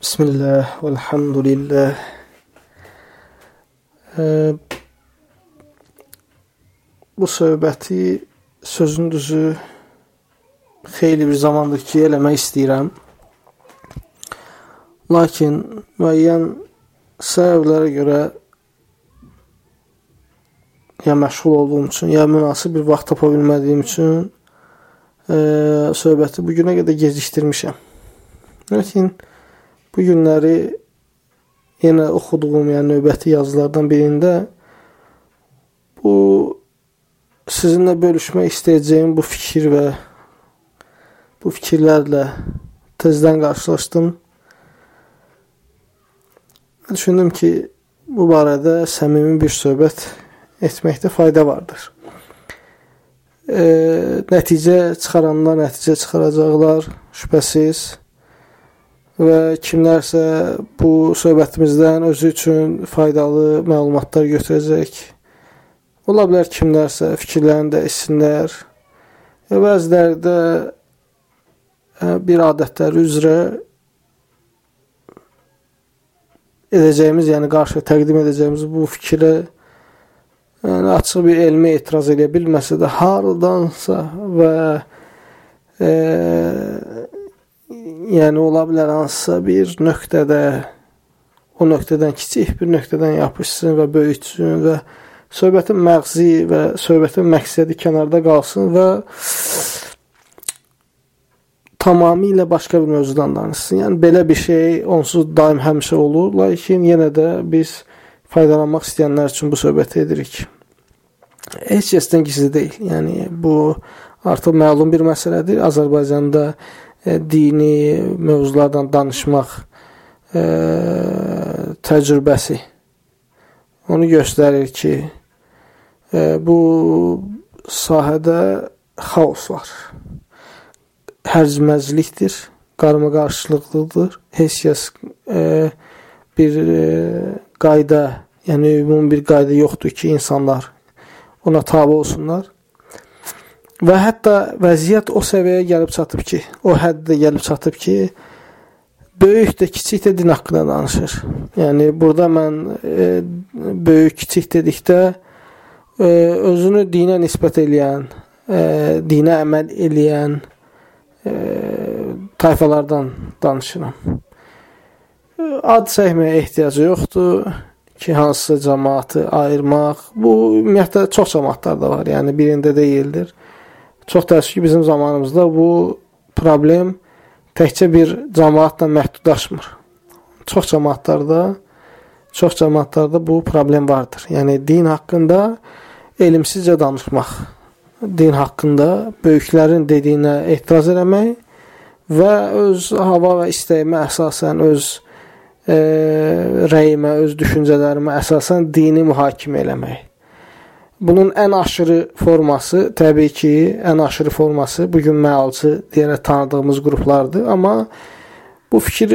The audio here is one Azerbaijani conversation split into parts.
Bismillah, velhamdülillah. E, bu söhbəti sözün düzü xeyli bir zamandır ki, eləmək istəyirəm. Lakin müəyyən səbəblərə görə ya məşğul olduğum üçün, ya münasib bir vaxt tapa bilmədiyim üçün e, söhbəti bugünə qədər gecikdirmişəm. Lakin Bu günləri yenə oxuduğum, yəni növbəti yazılardan birində bu sizinlə bölüşmək istəyəcəyim bu fikir və bu fikirlərlə tezdən qarşılaşdım. Düşündüm ki, bu barədə səmimi bir söhbət etməkdə fayda vardır. E, nəticə çıxaranlar nəticə çıxaracaqlar, şübhəsiz və kimlərsə bu söhbətimizdən özü üçün faydalı məlumatlar götürəcək. Ola bilər kimlərsə fikirlərini dəyişsinlər. Və bəziləri də e, bir adətləri üzrə edəcəyimiz, yəni qarşı təqdim edəcəyimiz bu fikrə yəni açıq bir elmi etiraz edə bilməsə də hardansa və e, yəni ola bilər hansısa bir nöqtədə o nöqtədən kiçik bir nöqtədən yapışsın və böyütsün və söhbətin məğzi və söhbətin məqsədi kənarda qalsın və tamamilə başqa bir mövzudan danışsın. Yəni belə bir şey onsuz daim həmişə olur, lakin yenə də biz faydalanmaq istəyənlər üçün bu söhbəti edirik. Heç kəsdən gizli deyil. Yəni bu artıq məlum bir məsələdir. Azərbaycanda dini mövzulardan danışmaq e, təcrübəsi onu göstərir ki, e, bu sahədə xaos var. Hərcməclikdir, qarmaqarşılıqlıdır. Heç kəs e, bir e, qayda, yəni ümumi bir qayda yoxdur ki, insanlar ona tabe olsunlar. Və hətta vəziyyət o səviyyəyə gəlib çatıb ki, o həddə gəlib çatıb ki, böyük də kiçik də din haqqında danışır. Yəni burada mən e, böyük kiçik dedikdə e, özünü dinə nisbət eləyən, e, dinə əməl eləyən e, tayfalardan danışıram. Ad çəkməyə ehtiyacı yoxdur ki, hansısa cəmaatı ayırmaq. Bu ümumiyyətlə çox cəmaatlarda var, yəni birində deyildir. Çox təəssüf ki, bizim zamanımızda bu problem təkcə bir cəmaatla məhdudlaşmır. Çox cəmaatlarda çox cəmaatlarda bu problem vardır. Yəni din haqqında elmsizcə danışmaq, din haqqında böyüklərin dediyinə etiraz eləmək və öz hava və istəyimə əsasən öz e, rəyimə, öz düşüncələrimə əsasən dini mühakimə eləmək. Bunun ən aşırı forması təbii ki, ən aşırı forması bu gün məalçı deyərək tanıdığımız qruplardır, amma bu fikir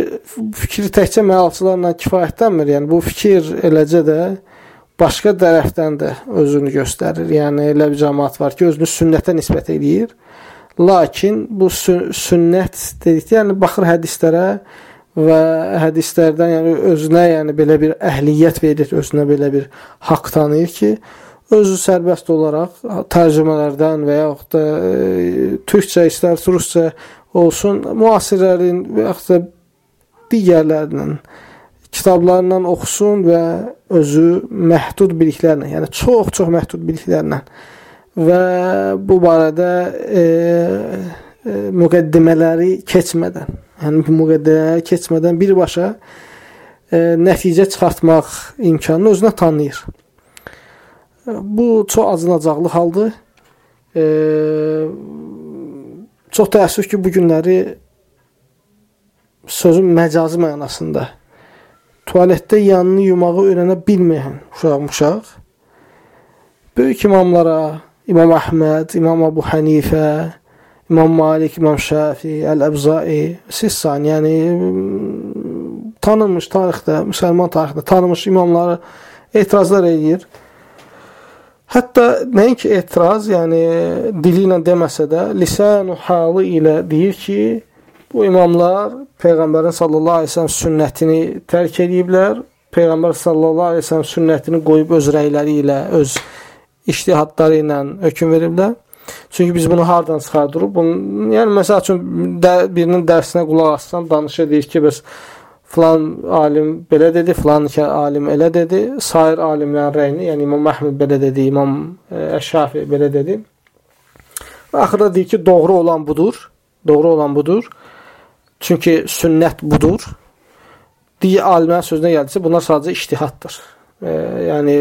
fikri təkcə məalçılarla kifayətlənmir. Yəni bu fikir eləcə də başqa tərəfdən də özünü göstərir. Yəni elə bir cəmaət var ki, özünü sünnətə nisbət eləyir. Lakin bu sünnət dedikdə, yəni baxır hədislərə və hədislərdən yəni özünə yəni belə bir əhliyyət verir, özünə belə bir haqq tanıyır ki, özü sərbəst olaraq tərcümələrdən və yaxud da e, türkcə istər rusca olsun, müasirlərin və yaxud da digərlərinin kitablarından oxusun və özü məhdud biliklərlə, yəni çox-çox məhdud biliklərlə və bu barədə e, e, müqəddimələri keçmədən, yəni müqəddimələri keçmədən birbaşa e, nəticə çıxartmaq imkanını özünə tanıyır. Bu çox acınacaqlı haldır. E, çox təəssüf ki, bu günləri sözün məcazi mənasında tualetdə yanını yumağı öyrənə bilməyən uşaq-uşaq böyük imamlara, İmam Əhməd, İmam Abu Hənifə, İmam Malik, İmam Şafi, Əl-Əbzai, Sissan, yəni tanınmış tarixdə, müsəlman tarixində tanınmış imamları etirazlar edir. Hətta nəinki etiraz, yəni dili ilə deməsə də, lisanu halı ilə deyir ki, Bu imamlar Peyğəmbərin sallallahu aleyhi ve sellem sünnətini tərk ediblər. Peyğəmbər sallallahu aleyhi ve sellem sünnətini qoyub öz rəyləri ilə, öz iştihadları ilə hökm veriblər. Çünki biz bunu hardan çıxardırıq? Bunu, yəni məsəl üçün də, birinin dərsinə qulaq assan, danışır deyir ki, bəs filan alim belə dedi, filan alim elə dedi. Sair alimlərin rəyini, yəni İmam Əhməd belə dedi, İmam e, Əşşafi belə dedi. Və axırda deyir ki, doğru olan budur. Doğru olan budur. Çünki sünnət budur. Digər alimlərin sözünə gəldiksə, bunlar sadəcə iştihaddır. E, yəni,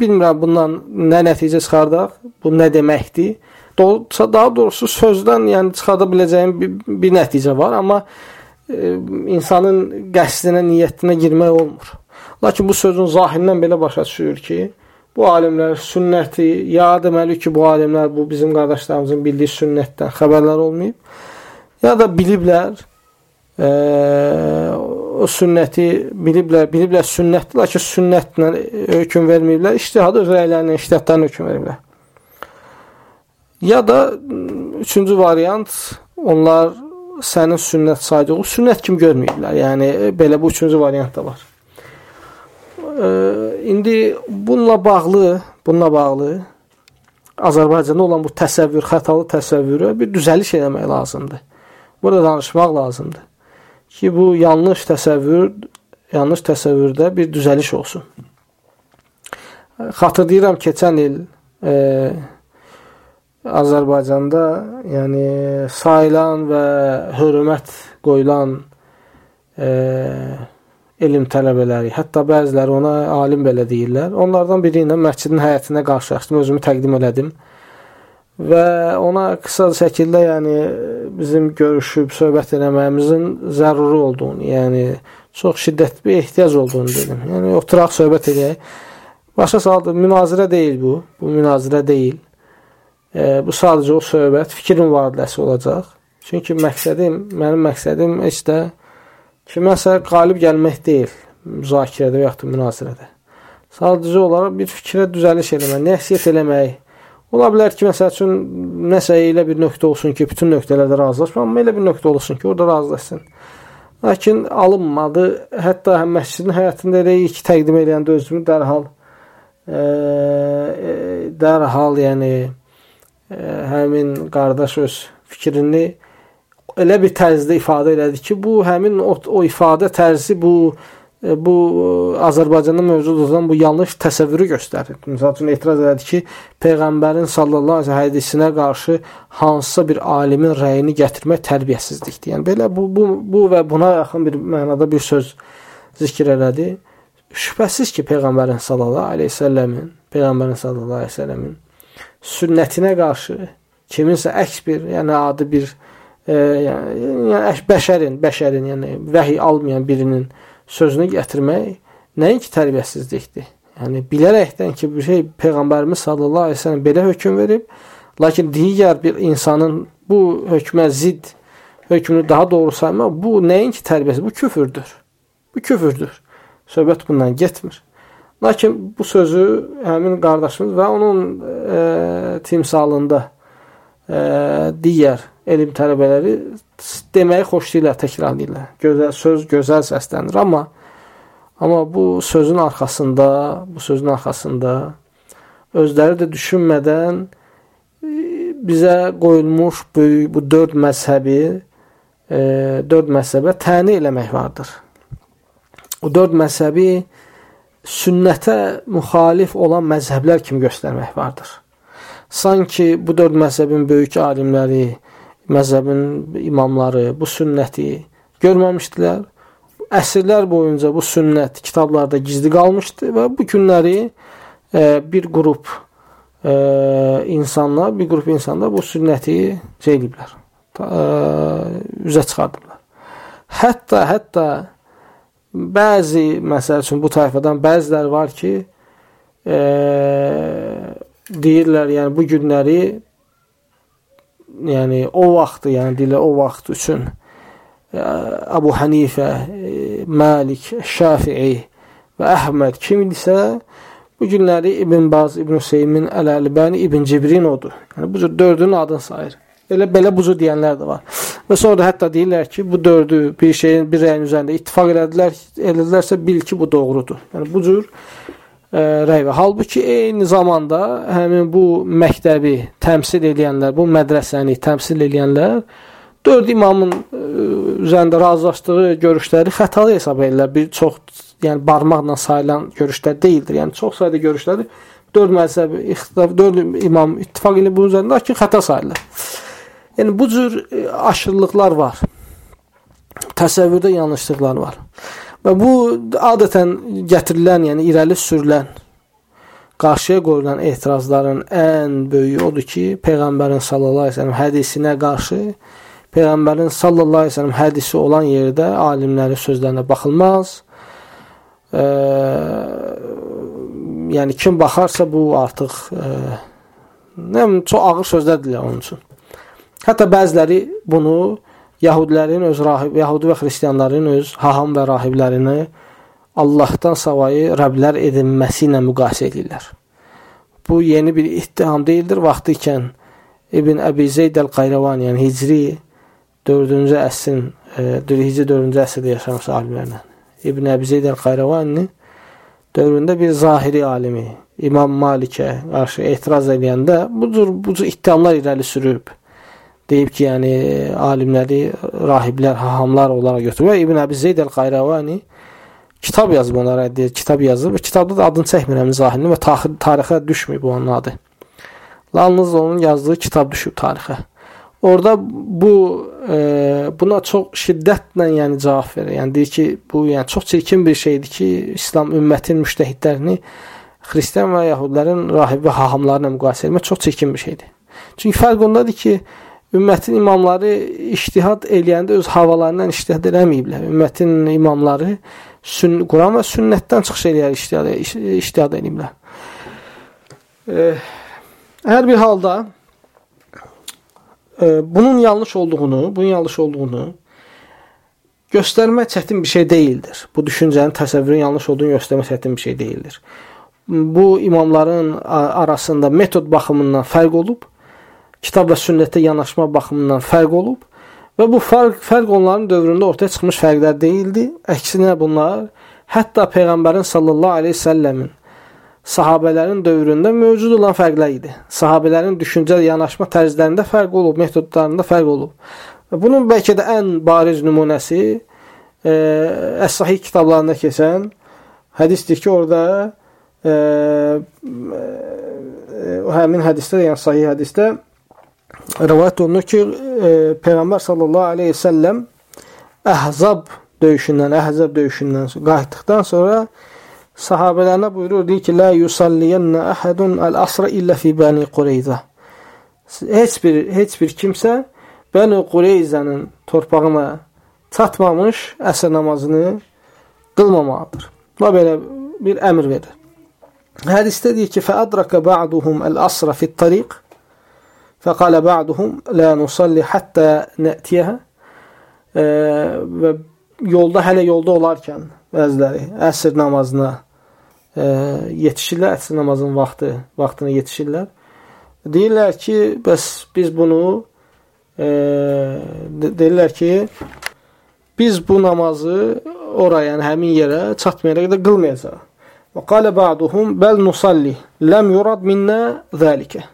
bilmirəm bundan nə nəticə çıxardaq, bu nə deməkdir. Daha doğrusu sözdən yəni, çıxarda biləcəyim bir, bir nəticə var, amma insanın qəsdinə, niyyətinə girmək olmur. Lakin bu sözün zahirindən belə başa düşür ki, bu alimlər sünnəti, ya deməli ki, bu alimlər bu bizim qardaşlarımızın bildiyi sünnətdən xəbərlər olmayıb, ya da biliblər, e, o sünnəti biliblər, biliblər sünnətdir, lakin sünnətlə hökm verməyiblər, iştihad öz rəylərlə, iştihadlarına hökm veriblər. Ya da üçüncü variant, onlar sənin sünnət saydığı sünnət kimi görməyiblər. Yəni, belə bu üçüncü variant da var e, indi bununla bağlı, bununla bağlı Azərbaycanda olan bu təsəvvür, xətalı təsəvvürə bir düzəliş eləmək lazımdır. Burada danışmaq lazımdır ki, bu yanlış təsəvvür, yanlış təsəvvürdə bir düzəliş olsun. Xatırlayıram keçən il e, Azərbaycanda yəni sayılan və hörmət qoyulan e, elm tələbələri, hətta bəziləri ona alim belə deyirlər. Onlardan biri ilə məscidin həyətinə qarşılaşdım, özümü təqdim elədim. Və ona qısa şəkildə, yəni bizim görüşüb söhbət eləməyimizin zəruri olduğunu, yəni çox şiddətli bir ehtiyac olduğunu dedim. Yəni oturaq söhbət edək. Başa saldı, münazirə deyil bu. Bu münazirə deyil. E, bu sadəcə o söhbət, fikir mübadiləsi olacaq. Çünki məqsədim, mənim məqsədim heç də kiməsə qalib gəlmək deyil müzakirədə və yaxud da münazirədə. Sadəcə olaraq bir fikrə düzəliş eləmək, nəsiyyət eləmək. Ola bilər ki, məsəl üçün nəsə elə bir nöqtə olsun ki, bütün nöqtələrdə razılaşma, amma elə bir nöqtə olsun ki, orada razılaşsın. Lakin alınmadı. Hətta həm məscidin həyatında elə ilk təqdim edəndə özümü dərhal e, e, dərhal yəni həmin qardaş öz fikrini elə bir tərzdə ifadə elədi ki, bu həmin o, o ifadə tərzi bu e, bu Azərbaycanda mövcud olan bu yanlış təsəvvürü göstərir. Məsəl üçün etiraz elədi ki, peyğəmbərin sallallahu əleyhi və hədisinə qarşı hansısa bir alimin rəyini gətirmək tərbiyəsizlikdir. Yəni belə bu bu bu və buna yaxın bir mənada bir söz zikr elədi. Şübhəsiz ki, peyğəmbərin sallallahu əleyhi və səlləmin, peyğəmbərin sallallahu əleyhi və səlləmin sünnətinə qarşı kiminsə əks bir, yəni adi bir e, yəni, yəni bəşərin, bəşərin, yəni vəhiy almayan birinin sözünü gətirmək nəinki tərbiyəsizlikdir. Yəni bilərəkdən ki, bir şey peyğəmbərimiz sallallahu əleyhi və səlləm belə hökm verib, lakin digər bir insanın bu hökmə zidd hökmünü daha doğru saymaq bu nəinki tərbiyəsiz, bu küfürdür. Bu küfürdür. Söhbət bundan getmir. Lakin bu sözü həmin qardaşımız və onun e, timsalında e, digər elm tələbələri deməyi xoşlayırlar, təkrarlayırlar. Gözəl söz gözəl səslənir, amma amma bu sözün arxasında, bu sözün arxasında özləri də düşünmədən e, bizə qoyulmuş böyük bu 4 məzhəbi e, 4 məzhəbə təni eləmək vardır. O 4 məzhəbi sünnətə müxalif olan məzhəblər kimi göstərmək vardır. Sanki bu dörd məzhəbin böyük alimləri, məzhəbin imamları bu sünnəti görməmişdilər. Əsrlər boyunca bu sünnət kitablarda gizli qalmışdı və bu günləri e, bir qrup e, insanlar, bir qrup insanlar bu sünnəti şey ediblər, e, üzə çıxardıblar. Hətta, hətta bəzi, məsəl üçün bu tayfadan bəziləri var ki, e, deyirlər, yəni bu günləri yəni o vaxtı, yəni deyirlər o vaxt üçün Əbu Hənifə, Malik, Şafii və Əhməd kim idisə bu günləri İbn Baz, İbn Hüseymin, Əl-Əlbəni, İbn Cibrin odur. Yəni bu cür dördünün adını sayır. Elə belə bucu deyənlər də var. Və sonra da hətta deyirlər ki, bu dördü bir şeyin bir rəyin üzərində ittifaq elədilər, elədilərsə bil ki, bu doğrudur. Yəni bu cür ə, rəy var. Halbuki eyni zamanda həmin bu məktəbi təmsil edənlər, bu mədrəsəni təmsil edənlər dörd imamın ə, üzərində razılaşdığı görüşləri xətalı hesab edirlər. Bir çox yəni barmaqla sayılan görüşlər deyildir. Yəni çox sayda görüşləri dörd məzhəb ixtilaf, dörd imam ittifaq ilə bunun üzərində ki, xəta sayılır. Yəni bu cür e, aşırılıqlar var. Təsəvvürdə yanlışlıqlar var. Və bu adətən gətirilən, yəni irəli sürülən, qarşıya qoyulan etirazların ən böyüyü odur ki, Peyğəmbərin sallallahu əleyhi və səlləm hədisinə qarşı Peyğəmbərin sallallahu əleyhi və səlləm hədisi olan yerdə alimlərin sözlərinə baxılmaz. E, yəni kim baxarsa bu artıq e, nə çox ağır sözlərdir onun üçün. Hətta bəziləri bunu Yahudilərin öz rahib, Yahudi və xristianların öz haham və rahiblərini Allahdan savayı Rəblər edinməsi ilə müqayisə edirlər. Bu yeni bir ittiham deyildir. Vaxtı ikən İbn Əbi Zeyd əl-Qayravan, yəni Hicri 4-cü əsrin, e, Hicri 4-cü əsrdə yaşamış alimlərdən. İbn Əbi Zeyd əl-Qayravani dövründə bir zahiri alimi İmam Malikə qarşı etiraz edəndə bu cür bu cür ittihamlar irəli sürüb deyib ki, yəni alimləri rahiblər, hahamlar olaraq götürür. Və İbn Əbi Zeyd el-Qayravani kitab yazıb onlara deyir, kitab yazıb kitabda da adını çəkmirəm zahirində və tarixə düşməyib bu onun adı. Yalnız onun yazdığı kitab düşüb tarixə. Orada bu e, buna çox şiddətlə yəni cavab verir. Yəni deyir ki, bu yəni çox çirkin bir şeydir ki, İslam ümmətin müştəhidlərini xristian və yəhudilərin rahib və hahamlarına müqayisə etmək çox çirkin bir şeydir. Çünki fərq ondadır ki, ümmətin imamları iştihad eləyəndə öz havalarından iştihad eləməyiblər. Ümmətin imamları sünn Quran və sünnətdən çıxış eləyər iştihad, iştihad eləyiblər. E, hər bir halda e, bunun yanlış olduğunu, bunun yanlış olduğunu göstərmək çətin bir şey deyildir. Bu düşüncənin, təsəvvürün yanlış olduğunu göstərmək çətin bir şey deyildir. Bu imamların arasında metod baxımından fərq olub kitab və sünnətə yanaşma baxımından fərq olub və bu fərq, fərq onların dövründə ortaya çıxmış fərqlər deyildi. Əksinə bunlar hətta Peyğəmbərin sallallahu əleyhi və səlləmin sahabələrin dövründə mövcud olan fərqlər idi. Sahabələrin düşüncə yanaşma tərzlərində fərq olub, metodlarında fərq olub. Və bunun bəlkə də ən bariz nümunəsi e, Əs-Sahih kitablarında keçən hədisdir ki, orada e, e, həmin hədisdə, yəni sahih hədisdə rivayət olunur ki, e, Peyğəmbər sallallahu aleyhi və səlləm Əhzab döyüşündən, Əhzab döyüşündən qayıtdıqdan sonra sahabələrinə buyurur, deyir ki, La yusalliyennə əhədun əl-asra illə fi bəni Qureyza. Heç bir, heç bir kimsə Bəni Qureyzənin torpağına çatmamış əsr namazını qılmamalıdır. Və belə bir əmr verir. Hədisdə deyir ki, fəədraka ba'duhum əl-asra fit-tariq Fəqalə ba'duhum la nusalli hatta nə'tiyəhə və yolda, hələ yolda olarkən bəziləri əsr namazına e, yetişirlər, əsr namazın vaxtı, vaxtına yetişirlər. Deyirlər ki, bəs biz bunu e, deyirlər ki, biz bu namazı oraya, yəni həmin yerə çatmayana qədər qılmayacaq. Və qalə ba'duhum bəl nusalli ləm yurad minnə zəlikə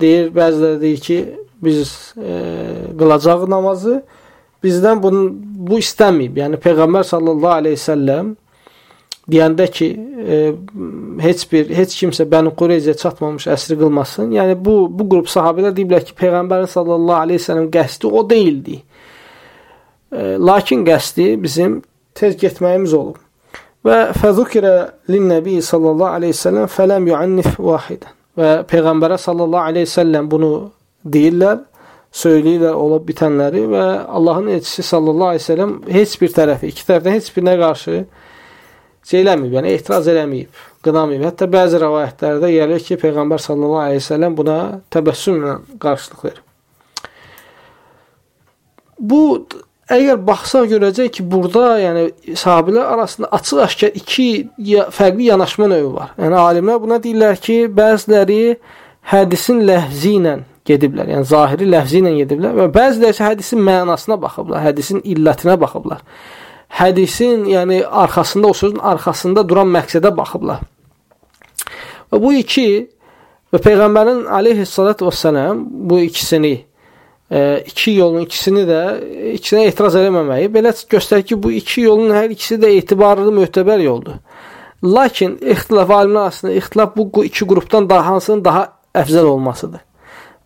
deyir, bəziləri deyir ki, biz e, qılacaq namazı bizdən bunu, bu istəməyib. Yəni Peyğəmbər sallallahu əleyhi və səlləm deyəndə ki, e, heç bir heç kimsə Bəni Qureyzə çatmamış əsri qılmasın. Yəni bu bu qrup sahabelər deyiblər ki, Peyğəmbərin sallallahu əleyhi və səlləm qəsdi o deyildi. E, lakin qəsdi bizim tez getməyimiz olub. Və fəzukirə lin-nəbi sallallahu əleyhi və səlləm fələm yu'annif vahidən. Və Peyğəmbərə sallallahu aleyhi ve sellem bunu deyirlər, söyləyirlər olub bitənləri və Allahın elçisi sallallahu aleyhi ve sellem heç bir tərəfi, iki tərəfdən heç birinə qarşı eləməyib, yəni etiraz eləməyib, qınamayıb. Hətta bəzi rəvayətlərdə gəlir ki, Peyğəmbər sallallahu aleyhi ve sellem buna təbəssümlə qarşılıq verir. Bu Əgər baxsaq görəcək ki, burada yəni sahabelər arasında açıq-aşkar iki fərqli yanaşma növü var. Yəni alimlər buna deyirlər ki, bəziləri hədisin ləhzi ilə gediblər. Yəni zahiri ləfzi ilə gediblər və bəziləri isə hədisin mənasına baxıblar, hədisin illətinə baxıblar. Hədisin, yəni arxasında o sözün arxasında duran məqsədə baxıblar. Və bu iki və peyğəmbərin alayhissalat və səlam bu ikisini iki yolun ikisini də ikisinə etiraz eləməməyi belə göstərir ki, bu iki yolun hər ikisi də etibarlı, mötəbər yoldur. Lakin ixtilaf alimlər arasında ixtilaf bu iki qrupdan daha hansının daha əfzəl olmasıdır.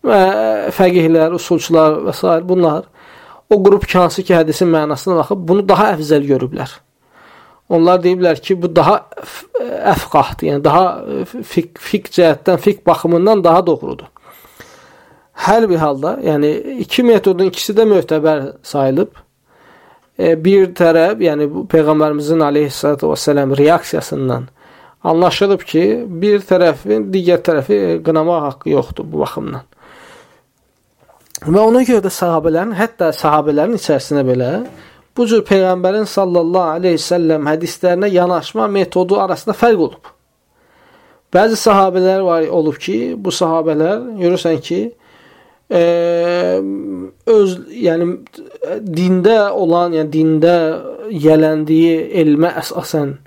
Və fəqihlər, usulçular və s. bunlar o qrup ki, hansı ki, hədisin mənasına baxıb bunu daha əfzəl görüblər. Onlar deyiblər ki, bu daha əfqahdır, yəni daha fiq, fiq cəhətdən, fiq baxımından daha doğrudur. Hər bir halda, yəni iki metodun ikisi də möhtəbər sayılıb. E, bir tərəf, yəni bu peyğəmbərimizin alayhissalatu vesselam reaksiyasından anlaşılıb ki, bir tərəfin digər tərəfi qınamaq haqqı yoxdur bu baxımdan. Və ona görə də sahabələrin, hətta sahabələrin içərisində belə bu cür Peyğəmbərin sallallahu aleyhi səlləm hədislərinə yanaşma metodu arasında fərq olub. Bəzi sahabələr var olub ki, bu sahabələr görürsən ki, e, öz yəni dində olan, yəni dində yələndiyi elmə əsasən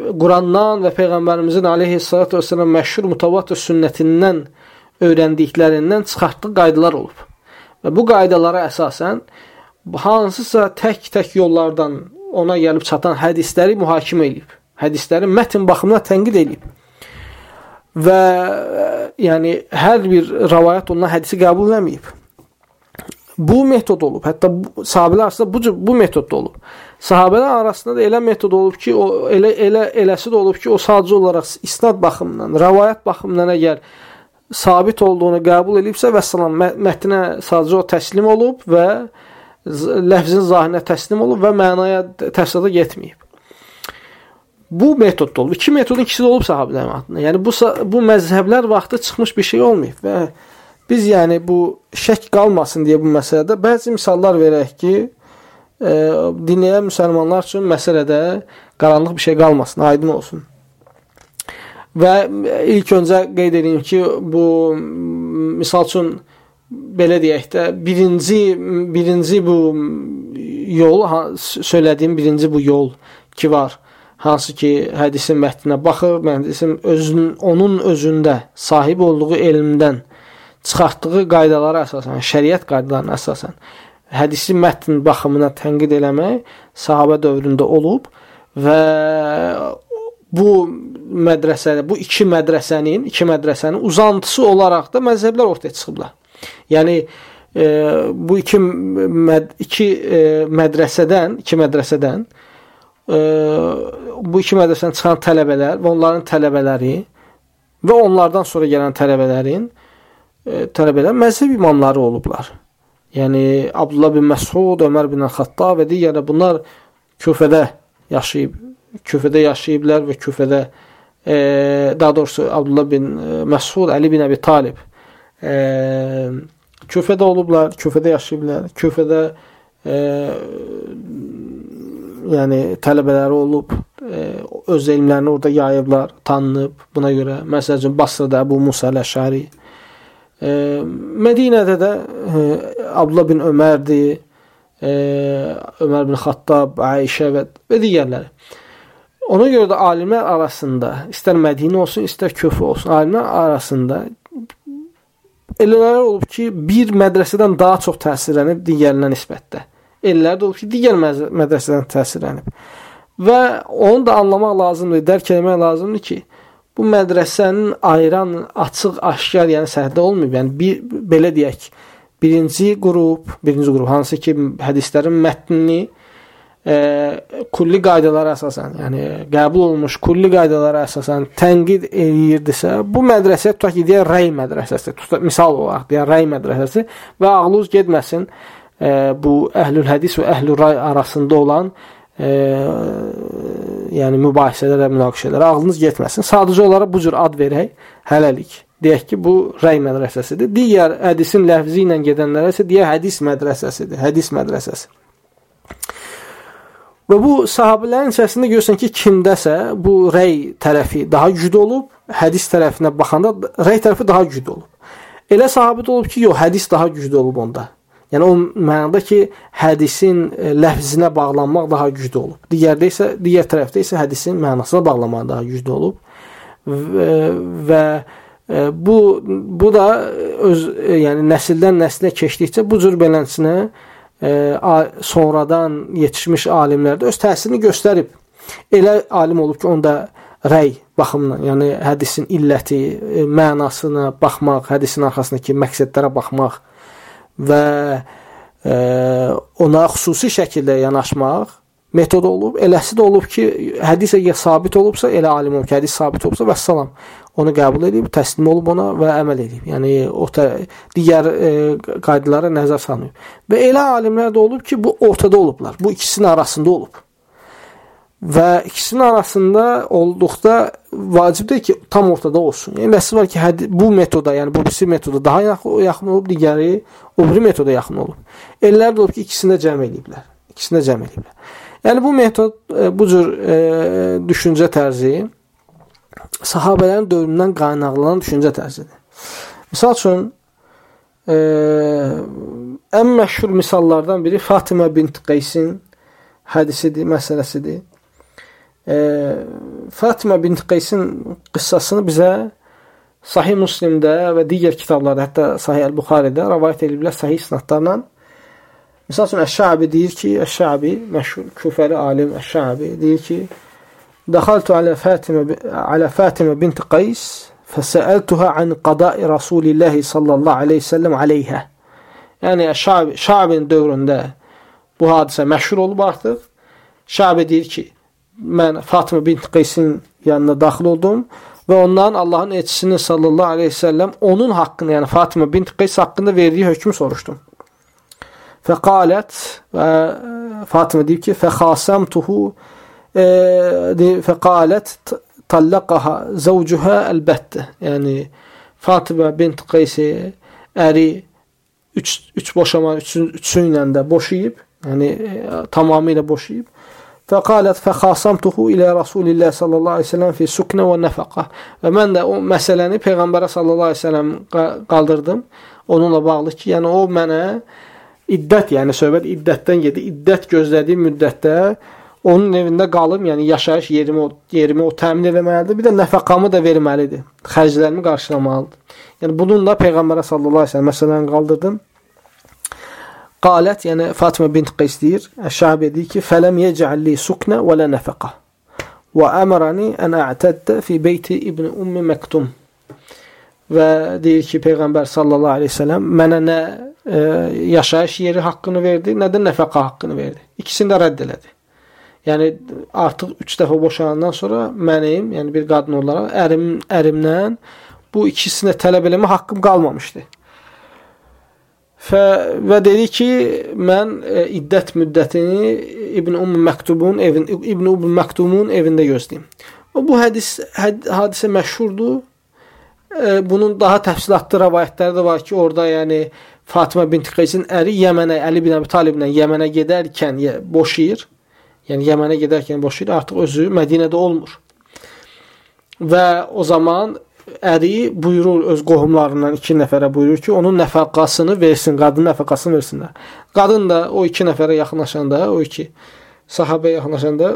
Qurandan və Peyğəmbərimizin aleyhissalatü vesselam məşhur mutavat sünnətindən öyrəndiklərindən çıxartdığı qaydalar olub. Və bu qaydalara əsasən hansısa tək-tək yollardan ona gəlib çatan hədisləri mühakimə edib. Hədisləri mətn baxımından tənqid edib. Və yəni hər bir rəvayət ondan hədisi qəbul etməyib. Bu metod olub. Hətta sahabelər arasında bu bu metod da olub. Sahabələr arasında da elə metod olub ki, o elə elə eləsi də olub ki, o sadəcə olaraq isnad baxımından, rəvayət baxımından əgər sabit olduğunu qəbul edibsə və salam mətnə sadəcə o təslim olub və ləfzin zahirinə təslim olub və mənaya təfsirata getməyib. Bu metod olub. İki metodun ikisi də olub sahabilərin vaxtında. Yəni bu bu məzhəblər vaxtı çıxmış bir şey olmayıb və biz yəni bu şək qalmasın deyə bu məsələdə bəzi misallar verək ki, e, dinləyən müsəlmanlar üçün məsələdə qaranlıq bir şey qalmasın, aydın olsun. Və ilk öncə qeyd edeyim ki, bu misal üçün belə deyək də birinci birinci bu yol söylədiyim birinci bu yol ki var. Hansı ki hədisin mətninə baxır, hədisin özünün onun özündə sahib olduğu elmdən çıxartdığı qaydalara əsasən, şəriət qaydalarına əsasən hədisi mətn baxımına tənqid eləmək sahabə dövründə olub və bu mədrəsədə, bu iki mədrəsənin, iki mədrəsənin uzantısı olaraq da məzhəblər ortaya çıxıblar. Yəni e, bu iki məd iki e, mədrəsədən, iki mədrəsədən e, bu iki mədrəsədən çıxan tələbələr və onların tələbələri və onlardan sonra gələn tələbələrin e, tələbələr məzhəb imamları olublar. Yəni Abdullah bin Məsud, Ömər bin Xattab və digər bunlar Küfədə yaşayıb, Küfədə yaşayıblar və Küfədə e, daha doğrusu Abdullah bin e, Məsud, Əli bin Əbi Talib e, Küfədə olublar, Küfədə yaşayıblar, Küfədə e, yəni tələbələri olub, e, öz elmlərini orada yayıblar, tanınıb buna görə. Məsələn, Basrada Əbu Musa Əl-Əşari E, Mədinədə də e, Abdullah bin Ömərdir, e, Ömər bin Xattab, Ayşə və, və digərləri. Ona görə də alimlər arasında, istər Mədinə olsun, istər Köfə olsun, alimlər arasında elələr olub ki, bir mədrəsədən daha çox təsirlənib digərinə nisbətdə. Ellər də olub ki, digər mədrəsədən təsirlənib. Və onu da anlamaq lazımdır, dərk etmək lazımdır ki, bu mədrəsənin ayıran açıq, aşkar, yəni səhhdə olmayıb. Yəni bir belə deyək, birinci qrup, birinci qrup hansı ki hədislərin mətnini e, kulli qaydalara əsasən, yəni qəbul olunmuş kulli qaydalara əsasən tənqid eləyirdisə, bu mədrəsə tutaq ki, deyək rəy mədrəsəsi, tutaq, misal olaraq deyək rəy mədrəsəsi və ağlınız getməsin e, bu əhlül hədis və əhlül ray arasında olan e, yəni mübahisələrə, münaqişələrə ağlınız getməsin. Sadəcə olaraq bu cür ad verək hələlik. Deyək ki, bu rəy mədrəsəsidir. Digər hədisin ləfzi ilə gedənlərə isə deyək hədis mədrəsəsidir. Hədis mədrəsəsi. Və bu sahabələrin içərisində görürsən ki, kimdəsə bu rəy tərəfi daha güclü olub, hədis tərəfinə baxanda rəy tərəfi daha güclü olub. Elə sabit olub ki, yox, hədis daha güclü olub onda. Yəni o mənada ki, hədisin e, ləfzinə bağlanmaq daha güclü olub. Digərdə isə digər tərəfdə isə hədisin mənasına bağlanmaq daha güclü olub. Və, və e, bu bu da öz e, yəni nəsildən nəslə keçdikcə bu cür beləsinə sonradan yetişmiş alimlərdə öz təsirini göstərib. Elə alim olub ki, onda rəy baxımından, yəni hədisin illəti, mənasına baxmaq, hədisin arxasındakı məqsədlərə baxmaq və e, ona xüsusi şəkildə yanaşmaq metod olub. Eləsi də olub ki, hədis əgər sabit olubsa, elə alim olub ki, hədis sabit olubsa və salam onu qəbul edib, təslim olub ona və əməl edib. Yəni o digər e, qaydalara nəzər salmayıb. Və elə alimlər də olub ki, bu ortada olublar. Bu ikisinin arasında olub və ikisinin arasında olduqda vacibdir ki, tam ortada olsun. Yəni nəsə var ki, hədi, bu metoda, yəni bu birisi metoda daha yaxın olub, digəri o biri metoda yaxın olub. Ellər də olub ki, ikisini də cəm eləyiblər. İkisini də cəm eləyiblər. Yəni bu metod, e, bu cür e, düşüncə tərzi sahabələrin dövründən qaynaqlanan düşüncə tərzidir. Misal üçün, e, ən məşhur misallardan biri Fatimə bint Qeysin hədisidir, məsələsidir e, Fatimə bint Qeysin qıssasını bizə Sahih Müslimdə və digər kitablarda, hətta Sahih Əl-Buxaridə rəvayət ediblər sahih isnadlarla. Məsəl üçün Əş-Şabi deyir ki, Əş-Şabi məşhur küfəli alim Əş-Şabi deyir ki, Dəxaltu alə Fatimə alə Fatimə bint Qays fəsəəltuha an qada'i Rasulillahi sallallahu alayhi sallam alayha. Yəni Şabi Şabin dövründə bu hadisə məşhur olub artıq. Şabi deyir ki, mən Fatıma bint Qeysin yanına daxil oldum və ondan Allahın elçisinin sallallahu aleyhi ve sellem onun haqqında, yəni Fatıma bint Qeys haqqında verdiyi hökmü soruşdum. Fəqalət və Fatıma deyib ki, fəxasamtuhu e, fəqalət tallaqaha zəvcuhə əlbəttə. Yəni Fatıma bint Qeysi əri üç, üç boşama üçün, üçü ilə də boşayıb, yəni e, tamamilə boşayıb Fəqalət fəxasamtuhu ilə Rasulillah sallallahu aleyhi ve sellem fi suknə və nəfəqə. Və mən də o məsələni Peyğəmbərə sallallahu aleyhi ve sellem qaldırdım. Onunla bağlı ki, yəni o mənə iddət, yəni söhbət iddətdən gedir. İddət gözlədiyi müddətdə onun evində qalım, yəni yaşayış yerimi, yerimi o təmin etməlidir. Bir də nəfəqamı da verməlidir. Xərclərimi qarşılamalıdır. Yəni bununla Peyğəmbərə sallallahu aleyhi ve sellem məsələni qaldırdım. Qalət, yəni Fatimə bint Qeys deyir, Şabi deyir ki, fələm yecəl li suknə və lə nəfəqə və əmərəni ən ətəddə fi beyti İbn Ummi Məktum və deyir ki, Peyğəmbər sallallahu aleyhi ve sellem mənə nə e, yaşayış yeri haqqını verdi, nə də nəfəqə haqqını verdi. İkisini də rədd elədi. Yəni artıq 3 dəfə boşanandan sonra mənim, yəni bir qadın olaraq ərim ərimdən bu ikisinə tələb eləmə haqqım qalmamışdı. Fə, və dedi ki, mən e, iddət müddətini İbn Umm Məktubun evin İbn Umm Məktumun evində gözləyim. Bu hədis həd, hadisə məşhurdur. E, bunun daha təfsilatlı rivayətləri də var ki, orada yəni Fatimə bint Qeysin əri Yəmənə, Əli bin Əbi Taliblə Yəmənə gedərkən boşayır. Yəni Yəmənə gedərkən boşayır, artıq özü Mədinədə olmur. Və o zaman əri buyurur öz qohumlarından iki nəfərə buyurur ki, onun nəfəqasını versin, qadın nəfəqasını versinlər. Qadın da o iki nəfərə yaxınlaşanda, o iki sahabə yaxınlaşanda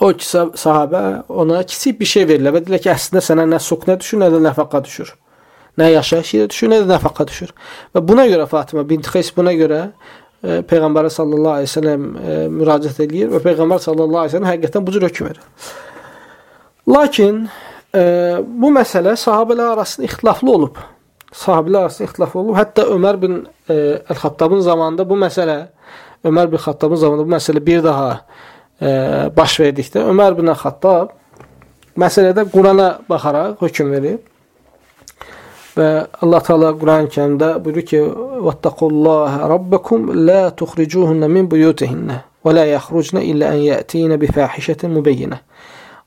o iki sahabə ona kiçik bir şey verirlər və deyirlər ki, əslində sənə nə suknə düşür, nə də nəfəqa düşür. Nə yaşayış yeri düşür, nə də nəfəqa düşür. Və buna görə Fatimə bint Xeys buna görə e, Peyğəmbərə sallallahu əleyhi və səlləm e, müraciət edir və Peyğəmbər sallallahu əleyhi və səlləm həqiqətən bu cür hökm verir. Lakin bu məsələ sahabələr arasında ixtilaflı olub. Sahabələr arasında ixtilaflı olub. Hətta Ömər bin e, Əl-Xattabın zamanında bu məsələ Ömər bin Xattabın zamanında bu məsələ bir daha e, baş verdikdə Ömər bin Xattab məsələdə Qurana baxaraq hökm verir. Və Allah Teala Quran-Kərimdə buyurur ki: "Vattaqullaha rabbakum la tukhrijuhunna min buyutihinna və la yakhrucna illa an ya'tina bi fahishatin mubayyinah."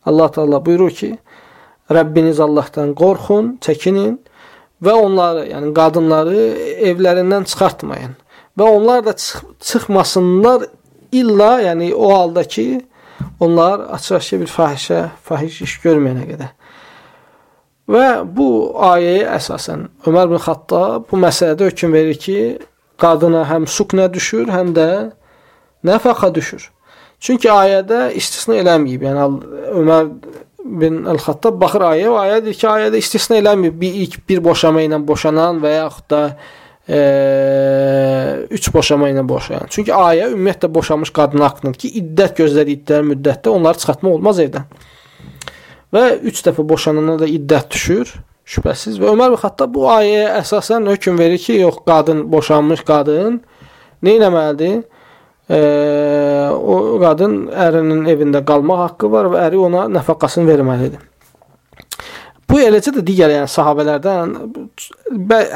Allah Teala buyurur ki: Rəbbiniz Allahdan qorxun, çəkinin və onları, yəni qadınları evlərindən çıxartmayın. Və onlar da çıx çıxmasınlar illa, yəni o halda ki, onlar açıq-aşkar bir fahişə, fahiş iş görməyənə qədər. Və bu ayəyə əsasən Ömər bin Xattab bu məsələdə hökm verir ki, qadına həm suknə düşür, həm də nəfəqa düşür. Çünki ayədə istisna eləməyib. Yəni Ömər bin Əl-Xattab baxır ayəyə, o ayə deyir ki, ayədə istisna eləməyib. Bir ilk bir boşama ilə boşanan və yaxud da e, üç boşama ilə boşayan. Çünki ayə ümumiyyətlə boşanmış qadın haqqındadır ki, iddət gözlədikləri müddətdə onları çıxartma olmaz evdən və 3 dəfə boşanana da iddət düşür, şübhəsiz. Və Ömər bin Xattab bu ayəyə əsasən hökm verir ki, yox, qadın boşanmış qadın nə etməlidir? O qadın ərinin evində qalmaq haqqı var və əri ona nəfəqəsini verməlidir. Bu eləcə də digər yəni sahabelərdən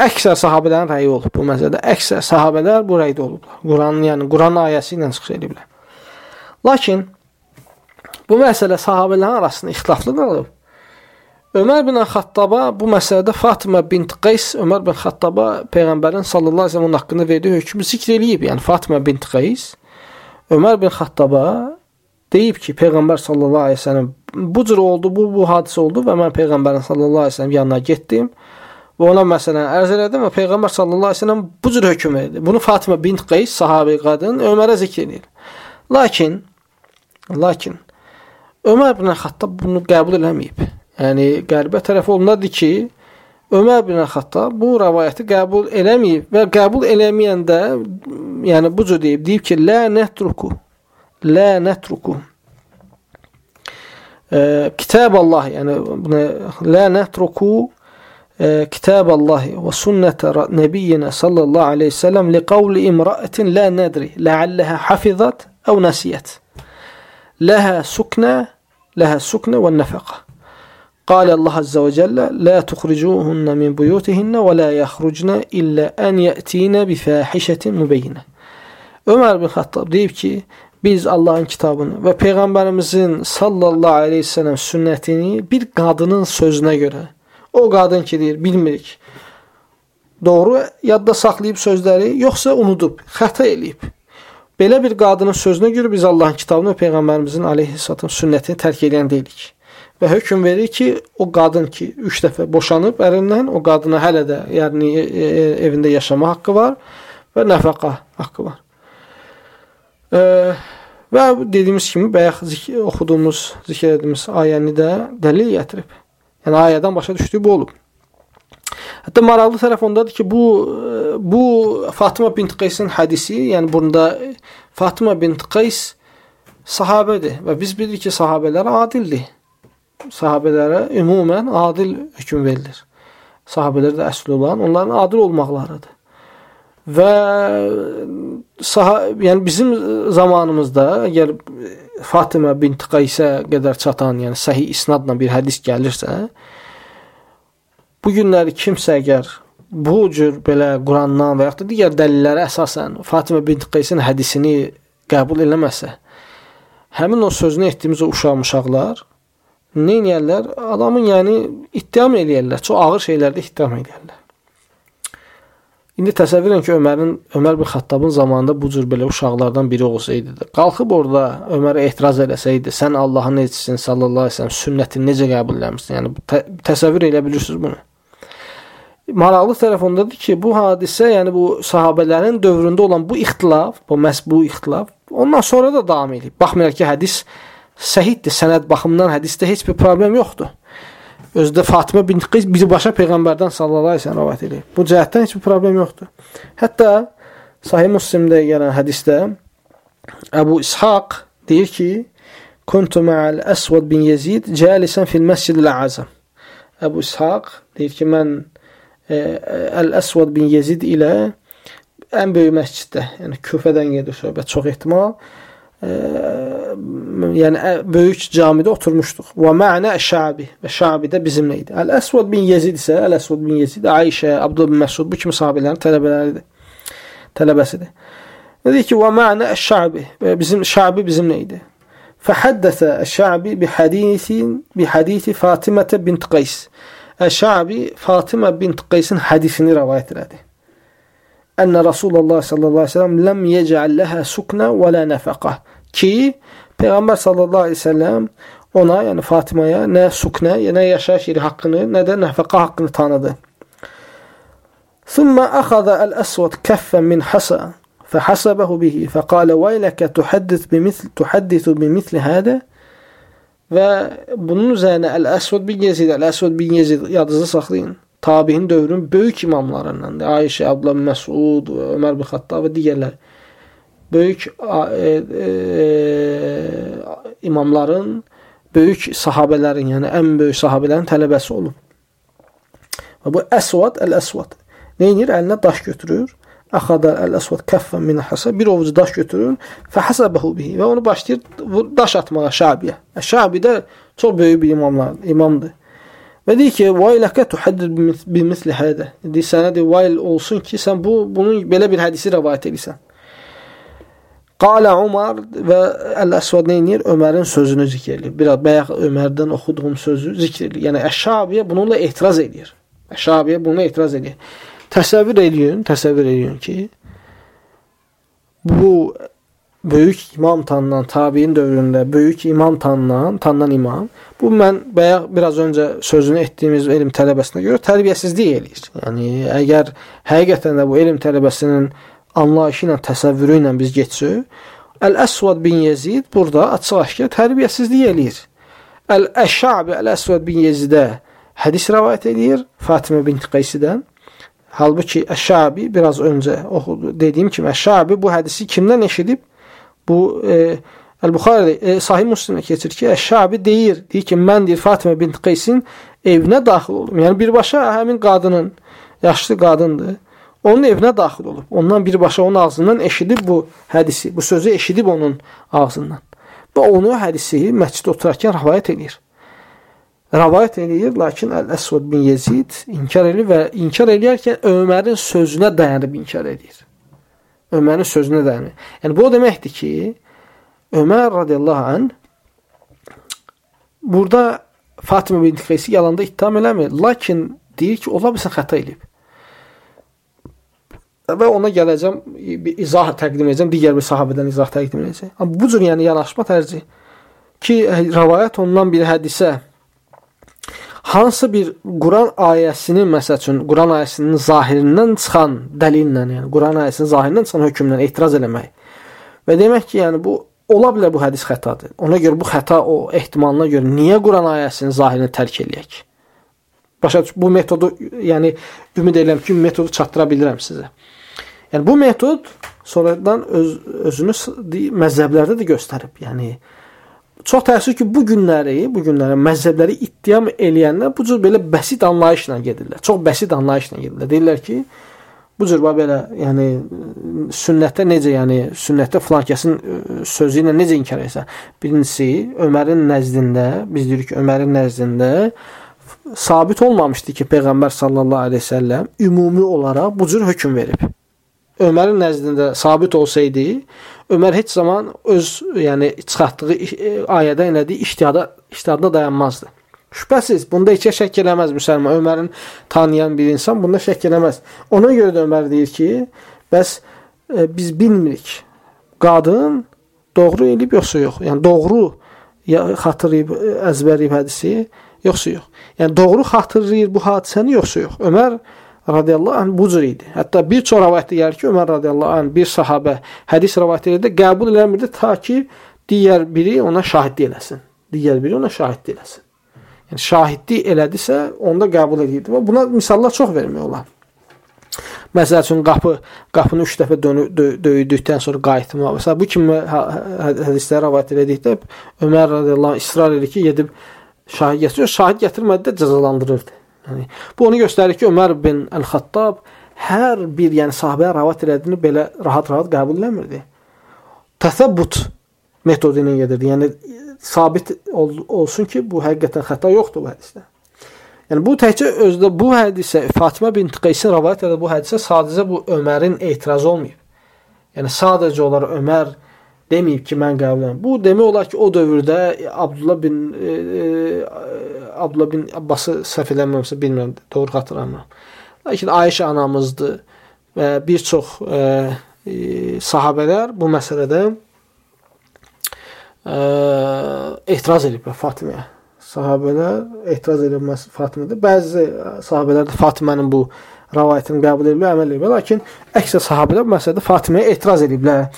əksər sahabələrin rəyi olub bu məsələdə. Əksər sahabelər bu rəydə olublar. Quranın, yəni Quran ayəsi ilə çıxış ediblər. Lakin Bu məsələ sahabələrin arasında ixtilaflı qalıb. Ömər bin Xattaba bu məsələdə Fatimə bint Qays Ömər bin Xattaba peyğəmbərin sallallahu əleyhi və səlləm haqqında verdiyi hökmü zikr eləyib. Yəni Fatimə bint Qays Ömər bin Xattaba deyib ki, peyğəmbər sallallahu əleyhi və səlləm bu cür oldu, bu bu hadisə oldu və mən peyğəmbərin sallallahu əleyhi və səlləm yanına getdim və ona məsələni ərz elədim və peyğəmbər sallallahu əleyhi və səlləm bu cür hökm verdi. Bunu Fatimə bint Qays sahabi qadın Ömərə zikr edir. Lakin lakin Ömər bin Xattab bunu qəbul eləməyib. Yəni qərbə tərəf ondadır ki, Ömər bin Xattab bu rəvayəti qəbul eləməyib və qəbul eləməyəndə yəni bu cür deyib, deyib ki, la netruku. La netruku. E, kitab Allah, yəni bunu la netruku e, kitab Allah və sünnət nəbiyyina sallallahu aleyhi sellem li qavli imra'atin la nadri la'allaha hafizat əv nasiyat. لها سكنة لها السكنة والنفقة قال الله عز وجل لا تخرجوهن من بيوتهن ولا يخرجن إلا أن يأتين بفاحشة mübeyyinə. Ömər bin Xattab deyib ki, biz Allahın kitabını və Peyğəmbərimizin sallallahu aleyhi ve sellem sünnətini bir qadının sözünə görə, o qadın ki, deyir, bilmirik, doğru yadda saxlayıb sözləri, yoxsa unudub, xəta eləyib. Belə bir qadının sözünə görə biz Allahın kitabını və Peyğəmbərimizin aleyhissalatın sünnətini tərk edən deyilik. Və hökm verir ki, o qadın ki, üç dəfə boşanıb ərindən, o qadına hələ də yəni, e, e, evində yaşama haqqı var və nəfəqa haqqı var. E, və dediyimiz kimi, bayaq zik oxuduğumuz, zikr etdiyimiz ayəni də dəlil gətirib. Yəni, ayədən başa düşdüyü bu olub. Hətta maraqlı tərəf ondadır ki, bu bu Fatıma bint Qeysin hədisi, yəni bunda Fatıma bint Qeys sahabədir və biz bilirik ki, sahabələr adildir. Sahabələrə ümumən adil hökm verilir. Sahabələr də əsl olan onların adil olmaqlarıdır. Və saha, yəni bizim zamanımızda əgər Fatıma bint Qeysə qədər çatan, yəni səhih isnadla bir hədis gəlirsə, Bu günləri kimsə əgər bu cür belə Qurandan və yaxud da digər dəlillərə əsasən Fatimə bint Qeysin hədisini qəbul eləməsə, həmin o sözünü etdiyimiz o uşaq-uşaqlar nə edərlər? Adamın yəni ittiham eləyərlər. Çox ağır şeylərdə ittiham eləyərlər. İndi təsəvvür edin ki, Ömərin Ömər bin Xattabın zamanında bu cür belə uşaqlardan biri olsaydı da, qalxıb orada Ömərə etiraz eləsəydi, sən Allahın elçisin sallallahu əleyhi və səlləm sünnətini necə qəbul etmisən? Yəni tə təsəvvür edə bilirsiniz bunu? maraqlı tərəf ondadır ki, bu hadisə, yəni bu sahabələrin dövründə olan bu ixtilaf, bu məhz bu ixtilaf ondan sonra da davam edib. Baxmayaraq ki, hədis səhiddir, sənəd baxımından hədisdə heç bir problem yoxdur. Özdə Fatimə bint Qeys birbaşa peyğəmbərdən sallallahu əleyhi və səlləm rivayet edir. Bu cəhətdən heç bir problem yoxdur. Hətta Sahih Müslimdə gələn hədisdə Əbu İshaq deyir ki, "Kuntu ma'al Aswad bin Yazid jalisan fil Masjid al-Azam." Əbu İshaq deyir ki, mən Əl-Əsvad bin Yezid ilə ən böyük məsciddə, yəni Küfədən gedir söhbət çox ehtimal. E, yəni böyük camidə oturmuşduq. Və mə'nə Şabi və Şabi də bizimlə idi. Əl-Əsvad bin Yezid isə Əl-Əsvad bin Yezid Ayşə, Abdullah bin Məsud bu kimi sahabələrin tələbələridir. Tələbəsidir. Dedi ki, və mə'nə Şabi və bizim Şabi bizimlə idi. Fəhəddəsə Şabi bi hadisin bi hadisi Fatimə bint Qays. Əşabi Fatimə bint Qeysin hədisini rəvayət elədi. Ənə Rasulullah sallallahu əleyhi və səlləm ləm yecəl ləhə sukna və la nəfəqə Ki Peyğəmbər sallallahu əleyhi və səlləm ona, yəni Fatimaya nə suknə, nə yaşayış yeri haqqını, nə də nəfəqə haqqını tanıdı. ثم أخذ الأسود كفا من حسى فحسبه به فقال ويلك تحدث بمثل تحدث بمثل هذا və bunun üzərinə Əl-Əsvəd bin Yezid, Əl-Əsvəd bin Yezid yadınızda saxlayın. Tabihin dövrün böyük imamlarındandır. Ayşə, Abdullah Məsud, Ömər bin Xattab və digərlər. Böyük e, e, imamların, böyük sahabələrin, yəni ən böyük sahabələrin tələbəsi olub. Və bu Əsvad, Əl-Əsvad. Neynir? Əlinə daş götürür Əxada əl-əsvad kəffən min həsə bir ovuc daş götürür fəhəsəbəhu bihi və onu başlayır daş atmağa Şabiyə. Şabi də çox böyük bir imamlar, imamdır. Və deyir ki, "Vaylaka tuhaddid bimisli hada." Deyir sənə deyir, "Vayl olsun ki, sən bu bunun belə bir hədisi rivayet edirsən." Qala Umar və Əl-Əsvad neynir? Ömərin sözünü zikr edir. Biraz bayaq Ömərdən oxuduğum sözü zikr edir. Yəni Əşşabiyə bununla etiraz edir. Əşşabiyə bununla etiraz edir. Təsəvvür eləyin, təsəvvür eləyin ki, bu böyük imam tanınan, tabiin dövründə böyük imam tanınan, tanınan imam, bu mən bayaq biraz öncə sözünü etdiyimiz elm tələbəsinə görə tərbiyəsizlik eləyir. Yəni əgər həqiqətən də bu elm tələbəsinin anlayışı ilə, təsəvvürü ilə biz getsək, Əl-Əsvad bin Yezid burada açıq-aşkar tərbiyəsizlik eləyir. Əl-Əşşabi Əl-Əsvad bin Yezidə hədis rivayet eləyir Fatimə bint Qeysidən. Halbuki Əşşabi biraz öncə oxudu. Dediyim kimi Əşşabi bu hədisi kimdən eşidib? Bu e, Əl-Buxari e, Sahih Müslimə keçir ki, Əşşabi deyir, deyir ki, mən deyir Fatimə bint Qeysin evinə daxil oldum. Yəni birbaşa həmin qadının yaşlı qadındır. Onun evinə daxil olub. Ondan birbaşa onun ağzından eşidib bu hədisi, bu sözü eşidib onun ağzından. Və onu hədisi məsciddə oturarkən rivayet edir rəvayət eləyir, lakin Əl-Əsvəd bin Yezid inkar eləyir və inkar eləyərkən Ömərin sözünə dayanıb inkar eləyir. Ömərin sözünə dayanır. Yəni bu o deməkdir ki, Ömər radiyallahu an burada Fatimə bint Qeysi yalanda ittiham eləmir, lakin deyir ki, ola bilsin xəta eləyib. Və ona gələcəm, izah təqdim edəcəm, digər bir sahabədən izah təqdim edəcəm. Amma bu cür yəni yanaşma tərzi ki, rəvayət ondan bir hədisə hansı bir Quran ayəsinin məsəl üçün Quran ayəsinin zahirindən çıxan dəlillə, yəni Quran ayəsinin zahirindən çıxan hökmlə etiraz eləmək. Və demək ki, yəni bu ola bilər bu hədis xətadır. Ona görə bu xəta o ehtimalına görə niyə Quran ayəsinin zahirini tərk eləyək? Başa bu metodu, yəni ümid edirəm ki, metodu çatdıra bilirəm sizə. Yəni bu metod sonradan öz özünü məzhəblərdə də göstərib. Yəni çox təəssüf ki, bu günləri, bu günləri məzhəbləri ittiham eləyənlər bu cür belə bəsit anlayışla gedirlər. Çox bəsit anlayışla gedirlər. Deyirlər ki, bu cür belə, yəni sünnətdə necə, yəni sünnətdə filan kəsin sözü ilə necə inkar etsə. Birincisi, Ömərin nəzdində, biz deyirik ki, Ömərin nəzdində sabit olmamışdı ki, peyğəmbər sallallahu əleyhi və səlləm ümumi olaraq bu cür hökm verib. Ömərin nəzdində sabit olsaydı, Ömər heç zaman öz, yəni çıxartdığı e, ayədə elədiyi iştihada, iştihadına dayanmazdı. Şübhəsiz, bunda heç şək eləməz müsəlman. Ömərin tanıyan bir insan bunda şək eləməz. Ona görə də Ömər deyir ki, bəs e, biz bilmirik. Qadın doğru elib yoxsa yox. Yəni doğru ya xatırlayıb, əzbərləyib hədisi yoxsa yox. Yəni doğru xatırlayır bu hadisəni yoxsa yox. Ömər radiyallahu anh bu cür idi. Hətta bir çox rəvayətdə gəlir ki, Ömər radiyallahu anh bir sahabə hədis rəvayət edir, qəbul eləmirdi ta ki, digər biri ona şahidlik eləsin. Digər biri ona şahidlik eləsin. Yəni şahidlik elədisə, onda qəbul edirdi. Və buna misallar çox vermək olar. Məsəl üçün qapı qapını 3 dəfə dönü, dö, döydükdən sonra qayıtma. Məsələn bu kimi hə, hə, hədisləri rivayet edildikdə Ömər radiyallahu anh israr edir ki, gedib şahid gətirir. Şahid gətirmədi də cəzalandırırdı. Yəni bu onu göstərir ki, Ömər bin Əl-Xattab hər bir, yəni sahabəyə rəvat elədiyini belə rahat-rahat qəbul eləmirdi. Təsəbbut metodu ilə gedirdi. Yəni sabit ol, olsun ki, bu həqiqətən xəta yoxdur bu hədisdə. Yəni bu təkcə özdə bu hədisə Fatimə bint Qeysin rivayet edən bu hədisə sadəcə bu Ömərin etirazı olmayıb. Yəni sadəcə olaraq Ömər deməyib ki, mən qəbul edirəm. Bu demək olar ki, o dövrdə Abdullah bin e, e, Abdullah bin Abbası səhv eləmirəmsə bilmirəm, doğru xatırlamıram. Lakin Ayşə anamızdır və bir çox e, e, sahabelər bu məsələdə e, etiraz ediblər Fatiməyə. Sahabələr etiraz edilməz Fatimədə. Bəzi sahabələr də Fatimənin bu rəvayətini qəbul ediblər, əməl ediblər. Lakin əksər sahabələr bu məsələdə Fatiməyə etiraz ediblər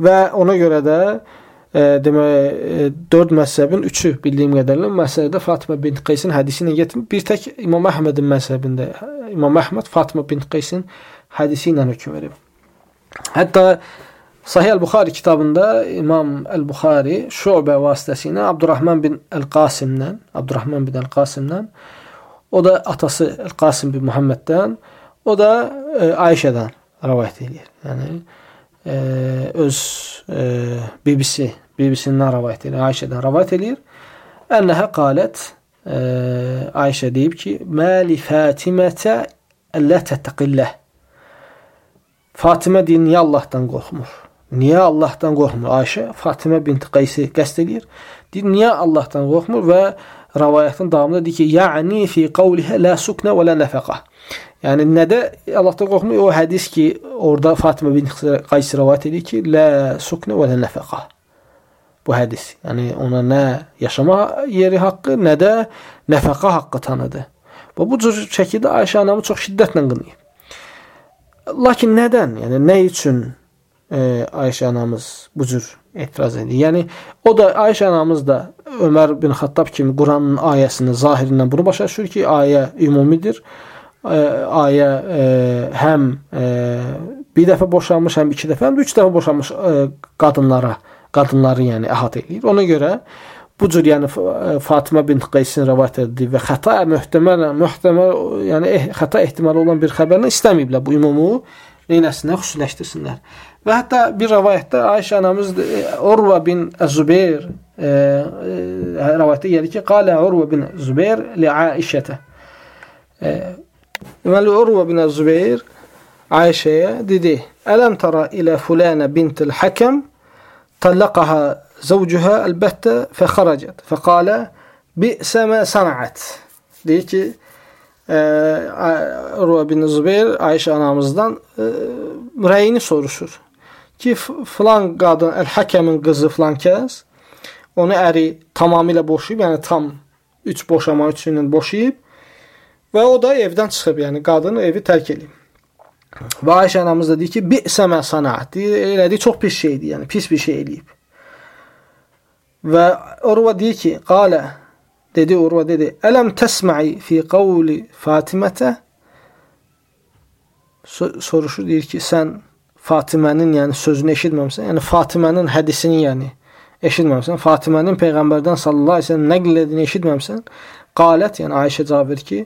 və ona görə də e, demək 4 məzhəbin 3-ü bildiyim qədərilə məsələdə Fatimə bint Qeysin hədisi ilə gətirib. Bir tək İmam Əhmədin məzhəbində İmam Əhməd Fatimə bint Qeysin hədisi ilə hökm verib. Hətta Sahih el-Buxari kitabında İmam el-Buxari Şubə vasitəsilə Abdurrahman bin el-Qasimdən, Abdurrahman bin el-Qasimdən, o da atası el-Qasim bin Muhammeddən, o da e, Ayşədən rivayet edir. Yəni e, öz e, BBC, BBC-dən rivayet edir, Ayşədən rivayet edir. Ənəhə qalət e, Ayşə deyib ki, "Məli Fatimətə əllə təttəqilləh." Fatimə deyir, niyə Allahdan qorxmur? Niyə Allahdan qorxmur? Ayşə Fatimə bint Qaysi qəsd edir. Deyir, niyə Allahdan qorxmur və rivayətin davamında deyir ki, "Yəni fi qawliha la sukna və la nafaqa." Yəni nədə Allahdan qorxmur? O hədis ki, orada Fatimə bint Qaysi rivayət edir ki, "La sukna və la nafaqa." Bu hədis. Yəni ona nə yaşama yeri haqqı, nə də nəfəqə haqqı tanıdı. Və bu cür şəkildə Ayşə anamı çox şiddətlə qınayıb. Lakin nədən? Yəni nə üçün e, Ayşə anamız bu cür etiraz edir. Yəni o da Ayşə anamız da Ömər bin Xattab kimi Quranın ayəsini zahirindən bunu başa düşür ki, ayə ümumidir. Ayə e, həm e, bir dəfə boşanmış, həm iki dəfə, həm də üç dəfə boşanmış e, qadınlara, qadınları yəni əhatə edir. Ona görə bu cür yəni Fatimə bint Qeysin rivayet etdiyi və xəta möhtəməl, möhtəməl yəni eh, xəta ehtimalı olan bir xəbərlə istəməyiblər bu ümumu neynəsinlər, xüsusiləşdirsinlər. Və hətta bir rivayətdə Ayşə anamız Urva bin Zübeyr e, e, rivayətdə gəlir ki, qalə Urva bin Zübeyr li Aişətə. E, deməli Urva bin Zübeyr Ayşəyə dedi: "Ələm tara ilə fulanə bintul Hakam talaqaha zawcuha albatta fa kharajat fa qala bi'sa ma sana'at." Deyir ki, e, Urva bin Zübeyr Ayşə anamızdan e, rəyini soruşur ki, filan qadın, Əl-Həkəmin qızı filan kəs onu əri tamamilə boşayıb, yəni tam 3 boşama üçünün boşayıb və o da evdən çıxıb, yəni qadın evi tərk edib. Və Ayşə anamız da deyir ki, "Bi'sə mə sanat." Elədiyi çox pis şeydir, yəni pis bir şey eləyib. Və Urva deyir ki, "Qala" dedi Urva dedi, "Ələm təsma'i fi qawli Fatimətə?" Soruşur deyir ki, sən Fatimənin yəni sözünü eşitməmisən, yəni Fatimənin hədisini yəni eşitməmisən, Fatimənin peyğəmbərdən sallallahu əleyhi və səlləm nəql etdiyini eşitməmisən. Qalət, yəni Ayşə cavab verir ki,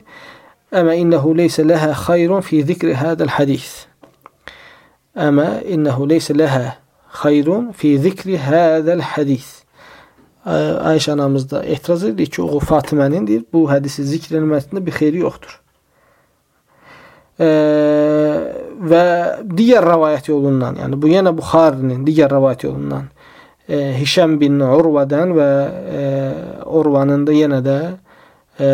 "Əmə innehu leysə ləhə xayrun fi zikri hadal hadis." Əmə innehu leysə ləhə xayrun fi zikri hadal hadis. Ayşə anamız da etiraz edir ki, o Fatimənin deyir, bu hədisi zikr etməsində bir xeyri yoxdur. E, və digər rəvayət yolundan, yəni bu yenə Buxarinin digər rəvayət yolundan e, Hişəm bin Urvadan və e, Urvanın da yenə də e,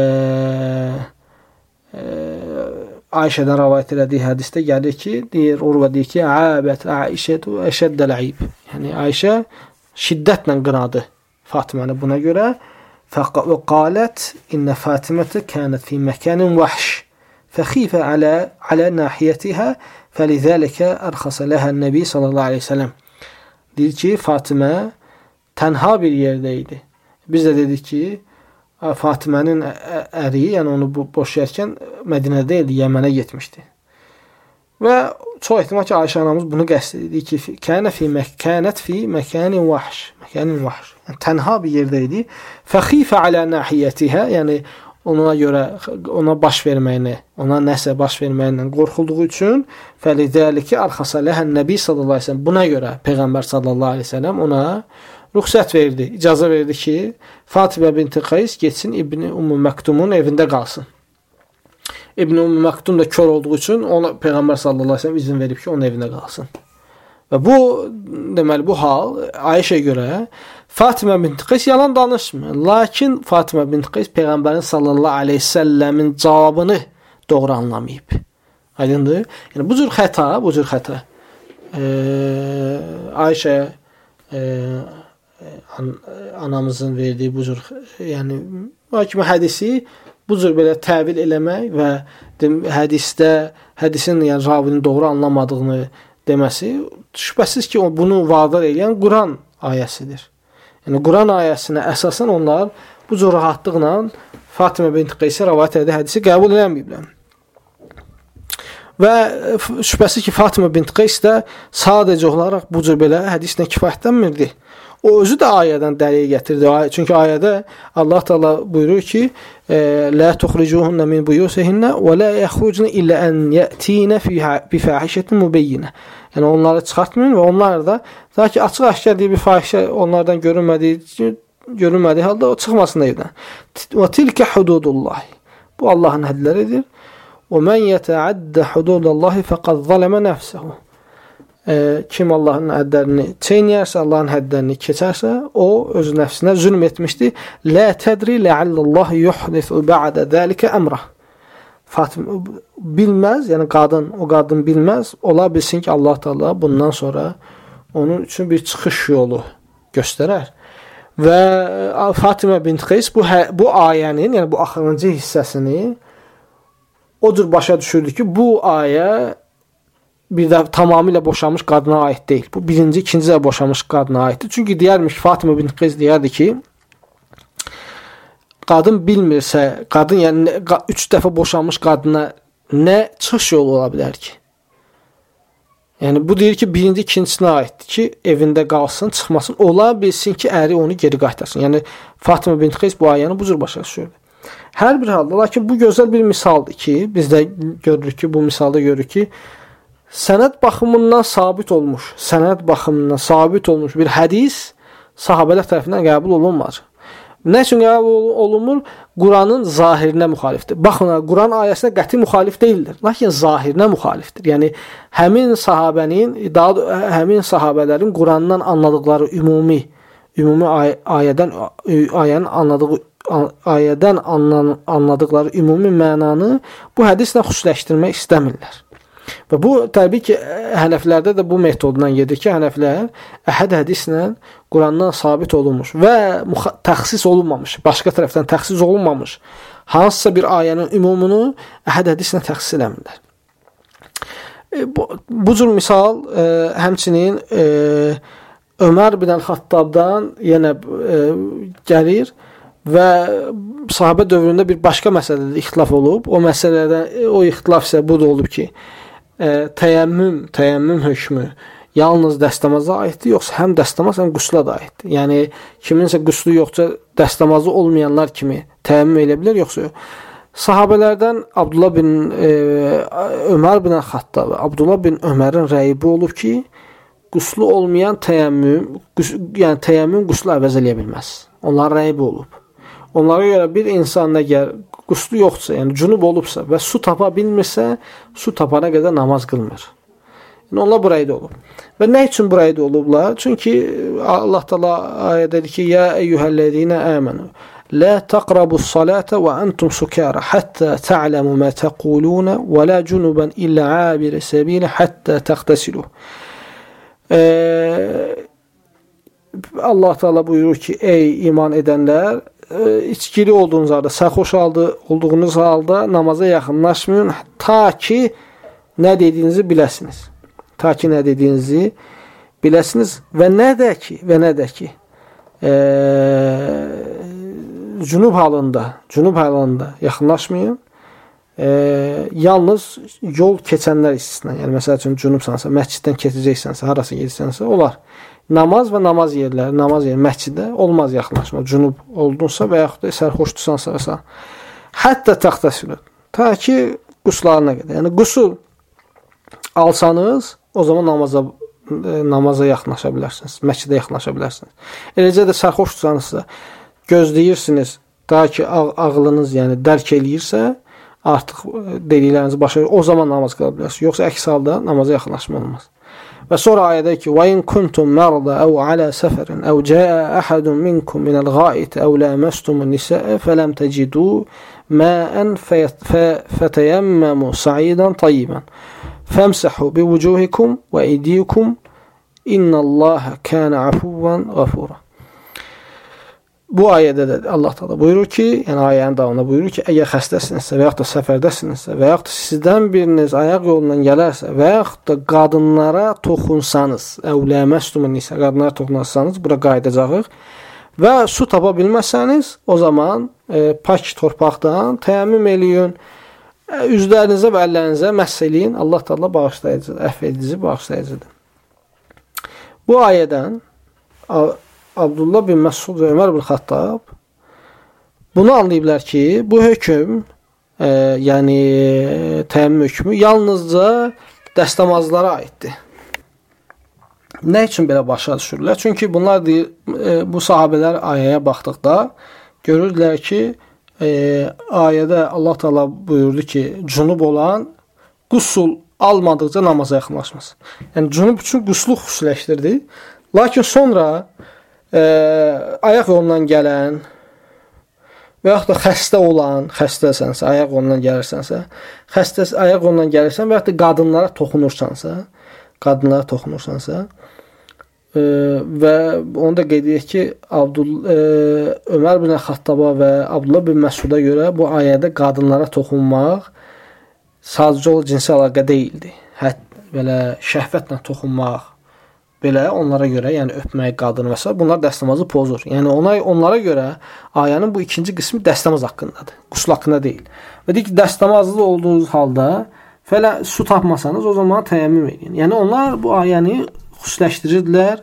e, Ayşədən rəvayət elədiyi hədisdə gəlir ki, deyir Urva deyir ki, "Abət Aişətu əşəddəl ayib." Yəni Ayşə şiddətlə qınadı Fatiməni buna görə. Fəqalət inə Fatimətə kənət fi məkanin vəhş. فخيف على على ناحiyetiha فلذلك أرخص لها النبي sallallahu aleyhi ve sellem. Deyir ki, Fatimə tənha bir yerdə idi. Biz də dedik ki, Fatimənin əri, yəni onu boşayarkən Mədinədə idi, Yəmənə getmişdi. Və çox ehtimal ki, Ayşə anamız bunu qəsd edir ki, kənə fi məkənət fi məkanin vahş, məkanin vahş. Yəni tənha bir yerdə idi. Fəxifə alə nahiyyətihə, yəni ona görə ona baş verməyini, ona nəsə baş verməyindən qorxulduğu üçün fəlidəlikə arxasa ləhən nəbi sallallahu əleyhi və səlləm buna görə peyğəmbər sallallahu əleyhi və səlləm ona ruxsat verdi, icazə verdi ki, Fatimə binti Qays getsin İbn Ümmü Məktumun evində qalsın. İbn Ümmü Məktum da kör olduğu üçün ona peyğəmbər sallallahu əleyhi və səlləm izin verib ki, onun evində qalsın. Və bu deməli bu hal Ayşə görə Fatimə bint Qays yalan danışmır. Lakin Fatimə bint Qays peyğəmbərin sallallahu əleyhi və səlləmin cavabını doğru anlamayıb. Aydındır? Yəni bu cür xəta, bu cür xəta e, Ayşə e, an, anamızın verdiyi bu cür yəni hakimə hədisi bu cür belə təvil eləmək və hədisdə hədisin yəni ravinin doğru anlamadığını deməsi şübhəsiz ki, bunu vadar edən Quran ayəsidir. Yəni Quran ayəsinə əsasən onlar bu cür rahatlıqla Fatimə bint Qeysə rivayet etdiyi hədisi qəbul eləməyiblər. Və şübhəsiz ki, Fatimə bint Qeys də sadəcə olaraq bu cür belə hədislə kifayətlənmirdi. O özü də ayədən dəlil gətirdi. Çünki ayədə Allah Taala buyurur ki: "La tukhrijuhunna min buyusihinna və la yakhrucna illa an ya'tina bi fahishatin mubayyinah." Yəni onları çıxartmayın və onlar da ta ki açıq-aşkar bir fahişə onlardan görünmədiyi görünmədiyi halda o çıxmasın evdən. Və tilka hududullah. Bu Allahın hədləridir. Və men yetəaddə hududallahi fəqad zalama nəfsəhu e, kim Allahın hədlərini çeynəyərsə, Allahın hədlərini keçərsə, o öz nəfsinə zülm etmişdi. La tədri la'allallah yuhdisu ba'da zalika əmra. Fatimə bilməz, yəni qadın, o qadın bilməz, ola bilsin ki, Allah Taala bundan sonra onun üçün bir çıxış yolu göstərər. Və Fatimə bint Qeys bu hə, bu ayənin, yəni bu axırıncı hissəsini o cür başa düşürdü ki, bu ayə bir də tamamilə boşanmış qadına aid deyil. Bu birinci, ikinci də boşanmış qadına aiddir. Çünki deyərmiş Fatimə bint Qeyz deyərdi ki, qadın bilmirsə, qadın yəni 3 dəfə boşanmış qadına nə çıxış yolu ola bilər ki? Yəni bu deyir ki, birinci ikincisinə aiddir ki, evində qalsın, çıxmasın, ola bilsin ki, əri onu geri qaytarsın. Yəni Fatimə bint Qeyz bu ayəni bu cür başa düşürdü. Hər bir halda, lakin bu gözəl bir misaldır ki, biz də görürük ki, bu misalda görürük ki, sənəd baxımından sabit olmuş, sənəd baxımından sabit olmuş bir hədis sahabələr tərəfindən qəbul olunmaz. Nə üçün qəbul olunmur? Quranın zahirinə müxalifdir. Baxın, Quran ayəsinə qəti müxalif deyildir, lakin zahirinə müxalifdir. Yəni həmin sahabənin, daha həmin sahabələrin Qurandan anladıkları ümumi ümumi ay ayədən ayənin anladığı ayədən anladıkları ümumi mənanı bu hədislə xüsusiləşdirmək istəmirlər. Və bu təbii ki, Hənəflərdə də bu metodla gedir ki, Hənəflər əhəd hədislə Qurandan sabit olunmuş və təxsis olunmamış, başqa tərəfdən təxsis olunmamış hansısa bir ayənin ümumunu əhəd hədislə təxsis eləmirlər. E, bu, bu cür misal e, həmçinin e, Ömər bin Əl-Xattabdan yenə e, gəlir və sahabə dövründə bir başqa məsələdə ixtilaf olub. O məsələdə o ixtilaf isə budur olub ki, ə, təyəmmüm, təyəmmüm hökmü yalnız dəstəmaza aiddir, yoxsa həm dəstəmaz, həm qüslə də aiddir. Yəni kiminsə qüslü yoxsa dəstəmazı olmayanlar kimi təyəmmüm edə bilər, yoxsa yox. Sahabelərdən Abdullah bin e, Ömər bin Xattab, Abdullah bin Ömərin rəyi bu olub ki, qüslü olmayan təyəmmüm, qüs, yəni təyəmmüm qüslü əvəz eləyə bilməz. Onların rəyi bu olub. Onlara görə bir insan əgər quslu yoxdursa, yəni cünub olubsa və su tapa bilmirsə, su tapana qədər namaz qılmır. Yəni onlar burayda olub. Və nə üçün burayda olublar? Çünki Allah Taala ayədə deyir ki: "Ya eyyuhellezina amanu la taqrabus salata və antum sukara hatta ta'lamu ma taquluna və la junuban illa abir sabil hatta taghtasilu." Allah Taala buyurur ki: "Ey iman edənlər, e, içkili olduğunuz halda, sərxoş halda olduğunuz halda namaza yaxınlaşmayın ta ki nə dediyinizi biləsiniz. Ta ki nə dediyinizi biləsiniz və nə də ki, və nə də ki e, cünub halında, cünub halında yaxınlaşmayın. E, yalnız yol keçənlər istisna. Yəni məsəl üçün cünubsansa, məsciddən keçəcəksənsə, harasa gedirsənsə, olar namaz və namaz yerləri, namaz yeri məscidə olmaz yaxınlaşma. Cünub oldunsa və yaxud da sərxoşdusansa və s. Hətta təxtəsilə. Ta ki quslarına qədər. Yəni qusul alsanız, o zaman namaza e, namaza yaxınlaşa bilərsiniz. Məscidə yaxınlaşa bilərsiniz. Eləcə də sərxoşdursanızsa gözləyirsiniz ta ki ağ ağlınız yəni dərk eləyirsə, artıq e, dediklərinizi başa o zaman namaz qıla bilərsiniz. Yoxsa əks halda namaza yaxınlaşma olmaz. Ve آيديك وَاِنْ كُنْتُمْ مَرْضَ اَوْ عَلَى سَفَرٍ اَوْ جَاءَ اَحَدٌ مِنْكُمْ مِنَ الغائط اَوْ لَامَسْتُمُ النِّسَاءَ فَلَمْ تَجِدُوا مَاءً فَتَيَمَّمُوا صَعِيدًا طَيِّبًا. فَامْسَحُوا بِوُجُوهِكُمْ وَاِيدِيكُمْ اِنَّ اللّٰهَ كَانَ عَفُوًّا غَفُورًا. Bu ayədə də Allah Taala buyurur ki, yəni ayənin davamında buyurur ki, əgər xəstəsinizsə və yaxud da səfərdəsinizsə və yaxud da sizdən biriniz ayaq yolundan gələrsə və yaxud da qadınlara toxunsanız, əvləməstumun isə qadınlara toxunarsanız, bura qayıdacağıq və su tapa bilməsəniz, o zaman e, pak torpaqdan təyammüm eləyin. E, üzlərinizə və əllərinizə məhs eləyin. Allah Taala bağışlayıcıdır, əfv edici, bağışlayıcıdır. Bu ayədən Abdullah bin Məsud və Ömər bin Xattab bunu anlayıblar ki, bu hökm, e, yəni təmin hökmü yalnızca dəstəmazlara aiddir. Nə üçün belə başa düşürlər? Çünki bunlar deyir, e, bu sahabelər ayəyə baxdıqda görürdülər ki, e, ayədə Allah Taala buyurdu ki, cünub olan qusul almadıqca namaza yaxınlaşmaz. Yəni cünub üçün quslu xüsusiləşdirdi. Lakin sonra e, ayaq yolundan gələn və yaxud da xəstə olan, xəstəsənsə, ayaq yolundan gəlirsənsə, xəstə ayaq yolundan gəlirsən və yaxud da qadınlara toxunursansa, qadınlara toxunursansa e, və onu da qeyd edək ki, Abdul e, Ömər bin Xattaba və Abdullah bin Məsuda görə bu ayədə qadınlara toxunmaq sadəcə o cinsi əlaqə deyildi. Hətta belə şəhvətlə toxunmaq belə onlara görə, yəni öpmək, qadın və s. bunlar dəstəmazı pozur. Yəni ona onlara görə ayənin bu ikinci qismi dəstəmaz haqqındadır. Qusl haqqında deyil. Və deyir ki, dəstəmazlı olduğunuz halda fələ su tapmasanız o zaman təyyəmmüm edin. Yəni onlar bu ayəni xüsusiləşdirirdilər.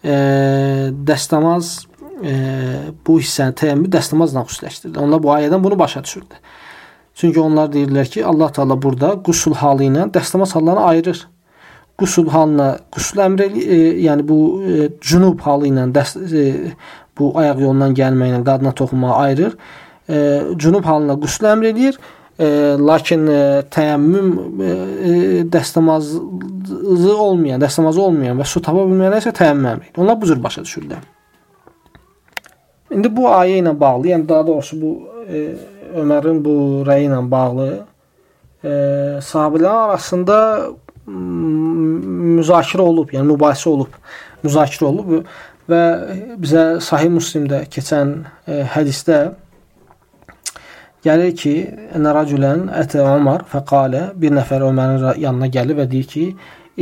E, dəstəmaz e, bu hissəni təyyəmmü dəstəmazla xüsusiləşdirdi. Onlar bu ayədən bunu başa düşürdü. Çünki onlar deyirlər ki, Allah Taala burada qusl halı ilə dəstəmaz hallarını ayırır qusul halına, qusul əmr e, yəni bu e, cünub halı ilə dəst, e, bu ayaq yolundan gəlməklə qadına toxunmağı ayırır. E, cünub halına qusul əmr eləyir. E, lakin e, təyəmmüm e, e dəstəmazı olmayan, dəstəmazı olmayan və su tapa bilməyənə isə təyəmmüm əmr edir. Onlar bu cür başa düşürlər. İndi bu ayə ilə bağlı, yəni daha doğrusu bu e, Ömərin bu rəyi ilə bağlı e, sahabelər arasında müzakirə olub, yəni mübahisə olub, müzakirə olub və bizə Sahih Müslimdə keçən e, hədisdə gəlir ki, "Ənə raculən ətə Ömər fəqalə" bir nəfər Ömərin yanına gəlir və deyir ki,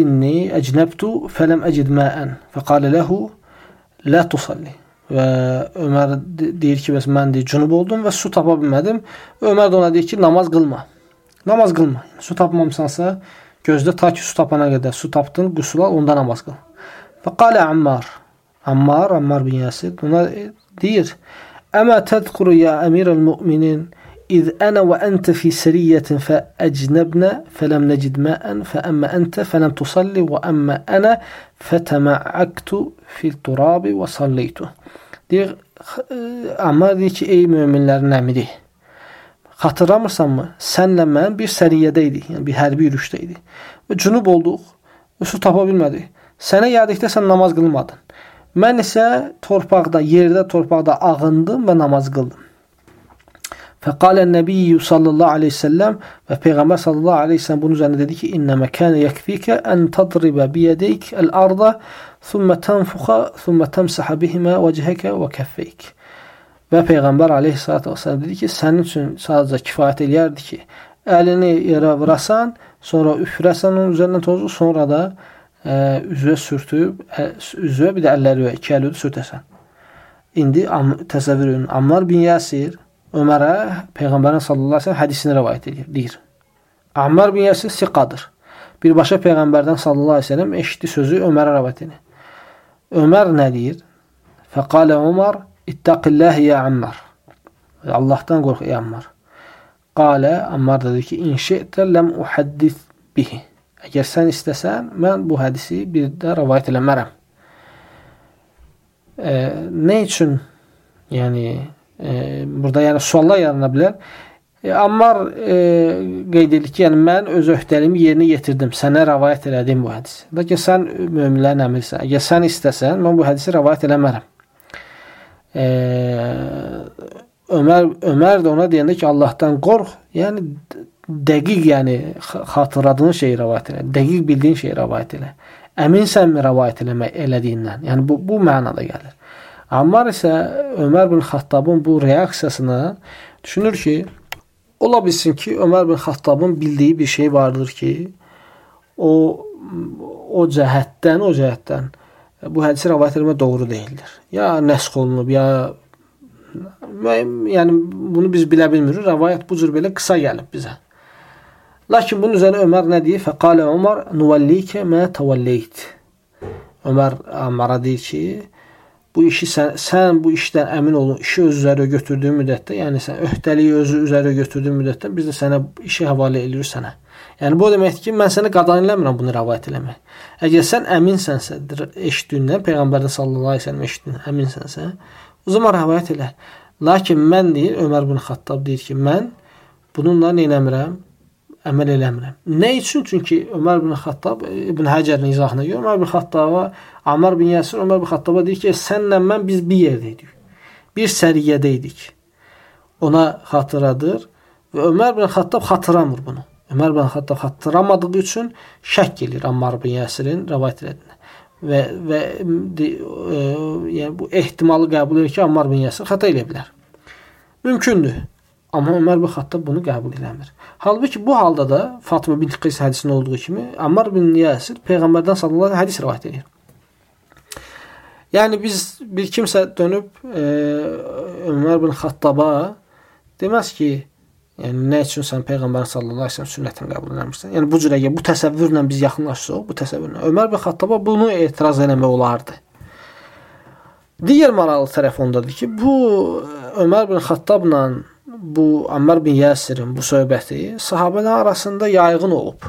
"İnni əcnəbtu fələm əcid ma'an." Fəqalə lehu "La tusalli." Və Ömər deyir ki, bəs mən deyir, cünub oldum və su tapa bilmədim. Ömər də ona deyir ki, namaz qılma. Namaz qılma. Su tapmamısansa, Gözlə ta ki su tapana qədər. Su tapdın, qüsül al, onda namaz qıl. Və qalə Ammar. Ammar, Ammar bin Yasir buna deyir: "Əmə tədkuru ya əmirəl müminin İz ənə və əntə fi səriyyətin fə əcnəbnə fələm nəcid məən fə əmmə əntə fələm tusalli və əmmə ənə fətəməəqtu fil turabi və salleytu. Deyir, Ammar əmiri, Xatırlamırsanmı? Sənlə mən bir səriyyədə idik, yəni bir hərbi yürüşdə idik. Və cünub olduq, və su tapa bilmədik. Sənə gəldikdə sən namaz qılmadın. Mən isə torpaqda, yerdə, torpaqda ağındım və namaz qıldım. Fəqalə nəbiyyü sallallahu aleyhi səlləm və Peyğəmbər sallallahu aleyhi səlləm bunun üzərində dedi ki, İnnə məkənə yəkfikə ən tadribə biyədeyk əl-arda thumma tənfuxa thumma təmsəhə bihimə vəcəhəkə və kəffeyk. Və Peyğəmbər aleyhissalatü vesselam dedi ki, sənin üçün sadəcə kifayət eləyərdi ki, əlini yerə vurasan, sonra üfürəsən onun üzərinə tozu, sonra da ə, e, üzvə sürtüb, ə, üzvə bir də əlləri və iki əli sürtəsən. İndi am, təsəvvür edin, Ammar bin Yasir Ömərə Peyğəmbərin sallallahu əleyhi və səlləm hədisini rivayet edir, deyir. Ammar bin Yasir siqadır. Birbaşa Peyğəmbərdən sallallahu əleyhi və səlləm eşitdi sözü Ömərə rivayet edir. Ömər nə deyir? Fəqalə Ömər İttaqillah ya Ammar. Allahdan qorx ey Ammar. Qalə Ammar dedi ki, "İnşi'tə ləm uhaddis bihi." Əgər sən istəsən, mən bu hədisi bir də rivayet eləmərəm. E, nə üçün? Yəni e, burada yəni suallar yarana bilər. E, Ammar e, qeyd edir ki, yəni mən öz öhdəliyimi yerinə yetirdim. Sənə rivayet elədim bu hədisi. Lakin sən möminlərin əmirsən. Əgər sən istəsən, mən bu hədisi rivayet eləmərəm e, Ömər Ömər də ona deyəndə ki, Allahdan qorx, yəni dəqiq, yəni xatırladığın şeyi rivayet elə, dəqiq bildiyin şeyi rivayet elə. Əminsənmi rivayet eləmək elədiyindən? Yəni bu bu mənada gəlir. Ammar isə Ömər bin Xattabın bu reaksiyasına düşünür ki, ola bilsin ki, Ömər bin Xattabın bildiyi bir şey vardır ki, o o cəhətdən, o cəhətdən bu hədisi rivayet etmək doğru deyildir. Ya nəsx olunub, ya yəni bunu biz bilə bilmirik. Rivayet bu cür belə qısa gəlib bizə. Lakin bunun üzərinə Ömər nə deyir? Fəqalə Ömər nuvallikə mə təvəlleyt. Ömər Ammara deyir ki, bu işi sən, sən bu işdən əmin olun, işi öz üzərə götürdüyün müddətdə, yəni sən öhdəliyi özü üzərə götürdüyün müddətdə biz də sənə işi həvalə edirik sənə. Yəni bu deməkdir ki, mən səni qadağan eləmirəm bunu rivayet eləmək. Əgər sən əminsənsə, eşitdiyindən Peyğəmbərdən sallallahu əleyhi və səlləm eşitdin, əminsənsə, o zaman rivayet elə. Lakin mən deyir, Ömər bin Xattab deyir ki, mən bununla nə eləmirəm? Əməl eləmirəm. Nə üçün? Çünki Ömər bin Xattab İbn Həcərin izahına görə Ömər bin Xattaba, Amr bin Yasir Ömər bin Xattaba deyir ki, sənlə mən biz bir yerdə idik. Bir səriyyədə idik. Ona xatırladır və Ömər bin Xattab xatırlamır bunu. Ömər bin Xattab xatırlamadığı üçün şək eləyir Ammar bin Yasirin rivayət edildiyi və və e, yəni bu ehtimalı qəbul edir ki, Ammar bin Yasir xəta eləyə bilər. Mümkündür. Amma Ömər bin Xattab bunu qəbul eləmir. Halbuki bu halda da Fatıma bint Qeys hədisində olduğu kimi Ammar bin Yasir peyğəmbərdən sallallahu əleyhi hədis rivayet edir. Yəni biz bir kimsə dönüb e, Ömər bin Xattaba deməz ki, Yəni nə üçün sən peyğəmbər sallallahu əleyhi və səlləm sünnətini qəbul etmirsən? Yəni bu cür əgər bu təsəvvürlə biz yaxınlaşsaq, bu təsəvvürlə Ömər bin Xattaba bunu etiraz eləmək olardı. Digər maraqlı tərəf ondadır ki, bu Ömər bin Xattabla bu Ammar bin Yəsirin bu söhbəti sahabelər arasında yayğın olub.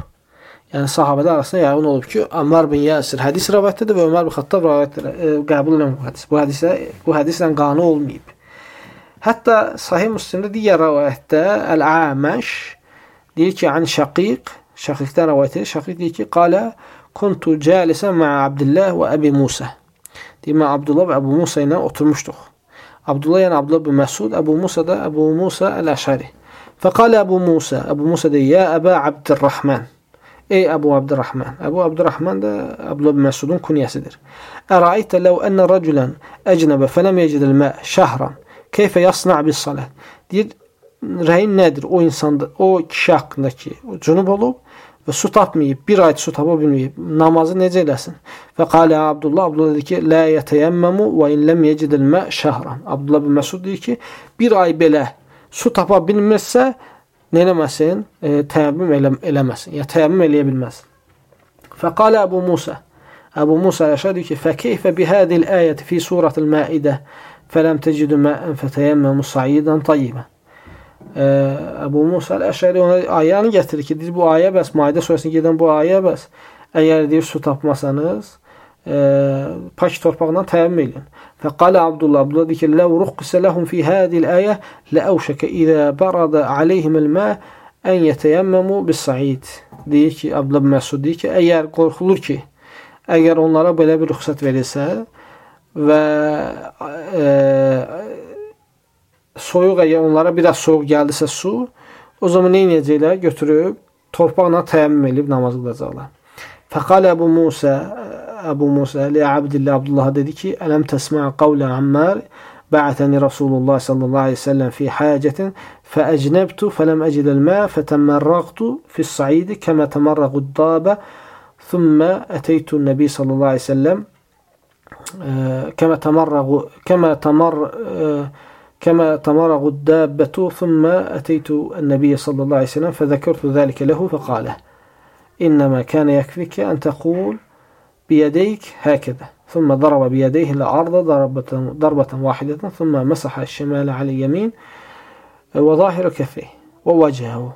Yəni sahabelər arasında yayğın olub ki, Ammar bin Yəsir hədis rivayət edir və Ömər bin Xattab rivayət edir, qəbul bu hədis. Bu hədisə bu hədislə qanı olmayıb. Hətta Sahih Müslimdə digər rivayətdə Əl-Əməş deyir ki, an Şaqiq, Şaqiqdən rivayət edir. Şaqiq deyir ki, qalə kuntu calisan ma'a Abdullah və Əbi Musa. Deyir, mən Abdullah və Əbu Musa ilə oturmuşduq. Abdullah yəni Abdullah bin Məsud, Əbu Musa da Əbu Musa Əl-Əşəri. Fəqalə Əbu Musa, Əbu Musa deyir, ya Əbə Abdurrahman. Ey Əbu Abdurrahman. Əbu Abdurrahman da Abdullah bin Məsudun kunyəsidir. Əraytə ləv ənə rəculən əcnəbə fələm yecid el-mə şəhran. Keyfə yasna bis salat. Deyir, rəyin nədir? O insanda, o kişi haqqında ki, cünub olub və su tapmayıb, bir ay su tapa bilməyib, namazı necə eləsin? Və qalə Abdullah, Abdullah dedi ki, lə yətəyəmməmu və in ləm yecidil mə şəhran. Abdullah bin Məsud deyir ki, bir ay belə su tapa bilməzsə, nə eləməsin? E, təyəmmüm elə, eləməsin. Ya təyəmmüm eləyə bilməz. Fəqalə Əbu Musa. Əbu Musa yaşadı ki, fəkeyfə bihədil ayəti fi suratil Maidə Fələm təcidu məən fətəyəmməmu saidən tayyibən. Əbu Musa Əşəri ona ayəni gətirir ki, deyir, bu ayə bəs, Maidə surəsində gedən bu ayə bəs, əgər deyir, su tapmasanız, e, pak torpaqdan təyyəm edin. Fəqalə Abdullah, Abdullah deyir ki, ləv ruqqisə ləhum fi hədil əyə ləəvşəkə idə bərada aleyhim el-mə ən yətəyəmməmu bis-said. Deyir ki, Abdullah Məsud deyir ki, əgər qorxulur ki, əgər onlara belə bir ruxsat verilsə, və e, soyuq əgər onlara biraz soyuq gəldisə su, o zaman nə edəcəklər? Götürüb torpaqla təyammüm edib namaz qılacaqlar. Fəqalə Əbu Musa Əbu Musa li Abdillah Abdullah dedi ki, "Ələm təsma' qawla Ammar بعثني رسول الله صلى الله عليه وسلم في حاجة فأجنبت فلم أجد الماء فتمرغت في الصعيد كما تمرغ الضابة ثم أتيت النبي صلى الله عليه وسلم كما تمرغ كما تمر كما تمرغ الدابة ثم أتيت النبي صلى الله عليه وسلم فذكرت ذلك له فقال إنما كان يكفيك أن تقول بيديك هكذا ثم ضرب بيديه الأرض ضربة, ضربة واحدة ثم مسح الشمال على اليمين وظاهر كفيه ووجهه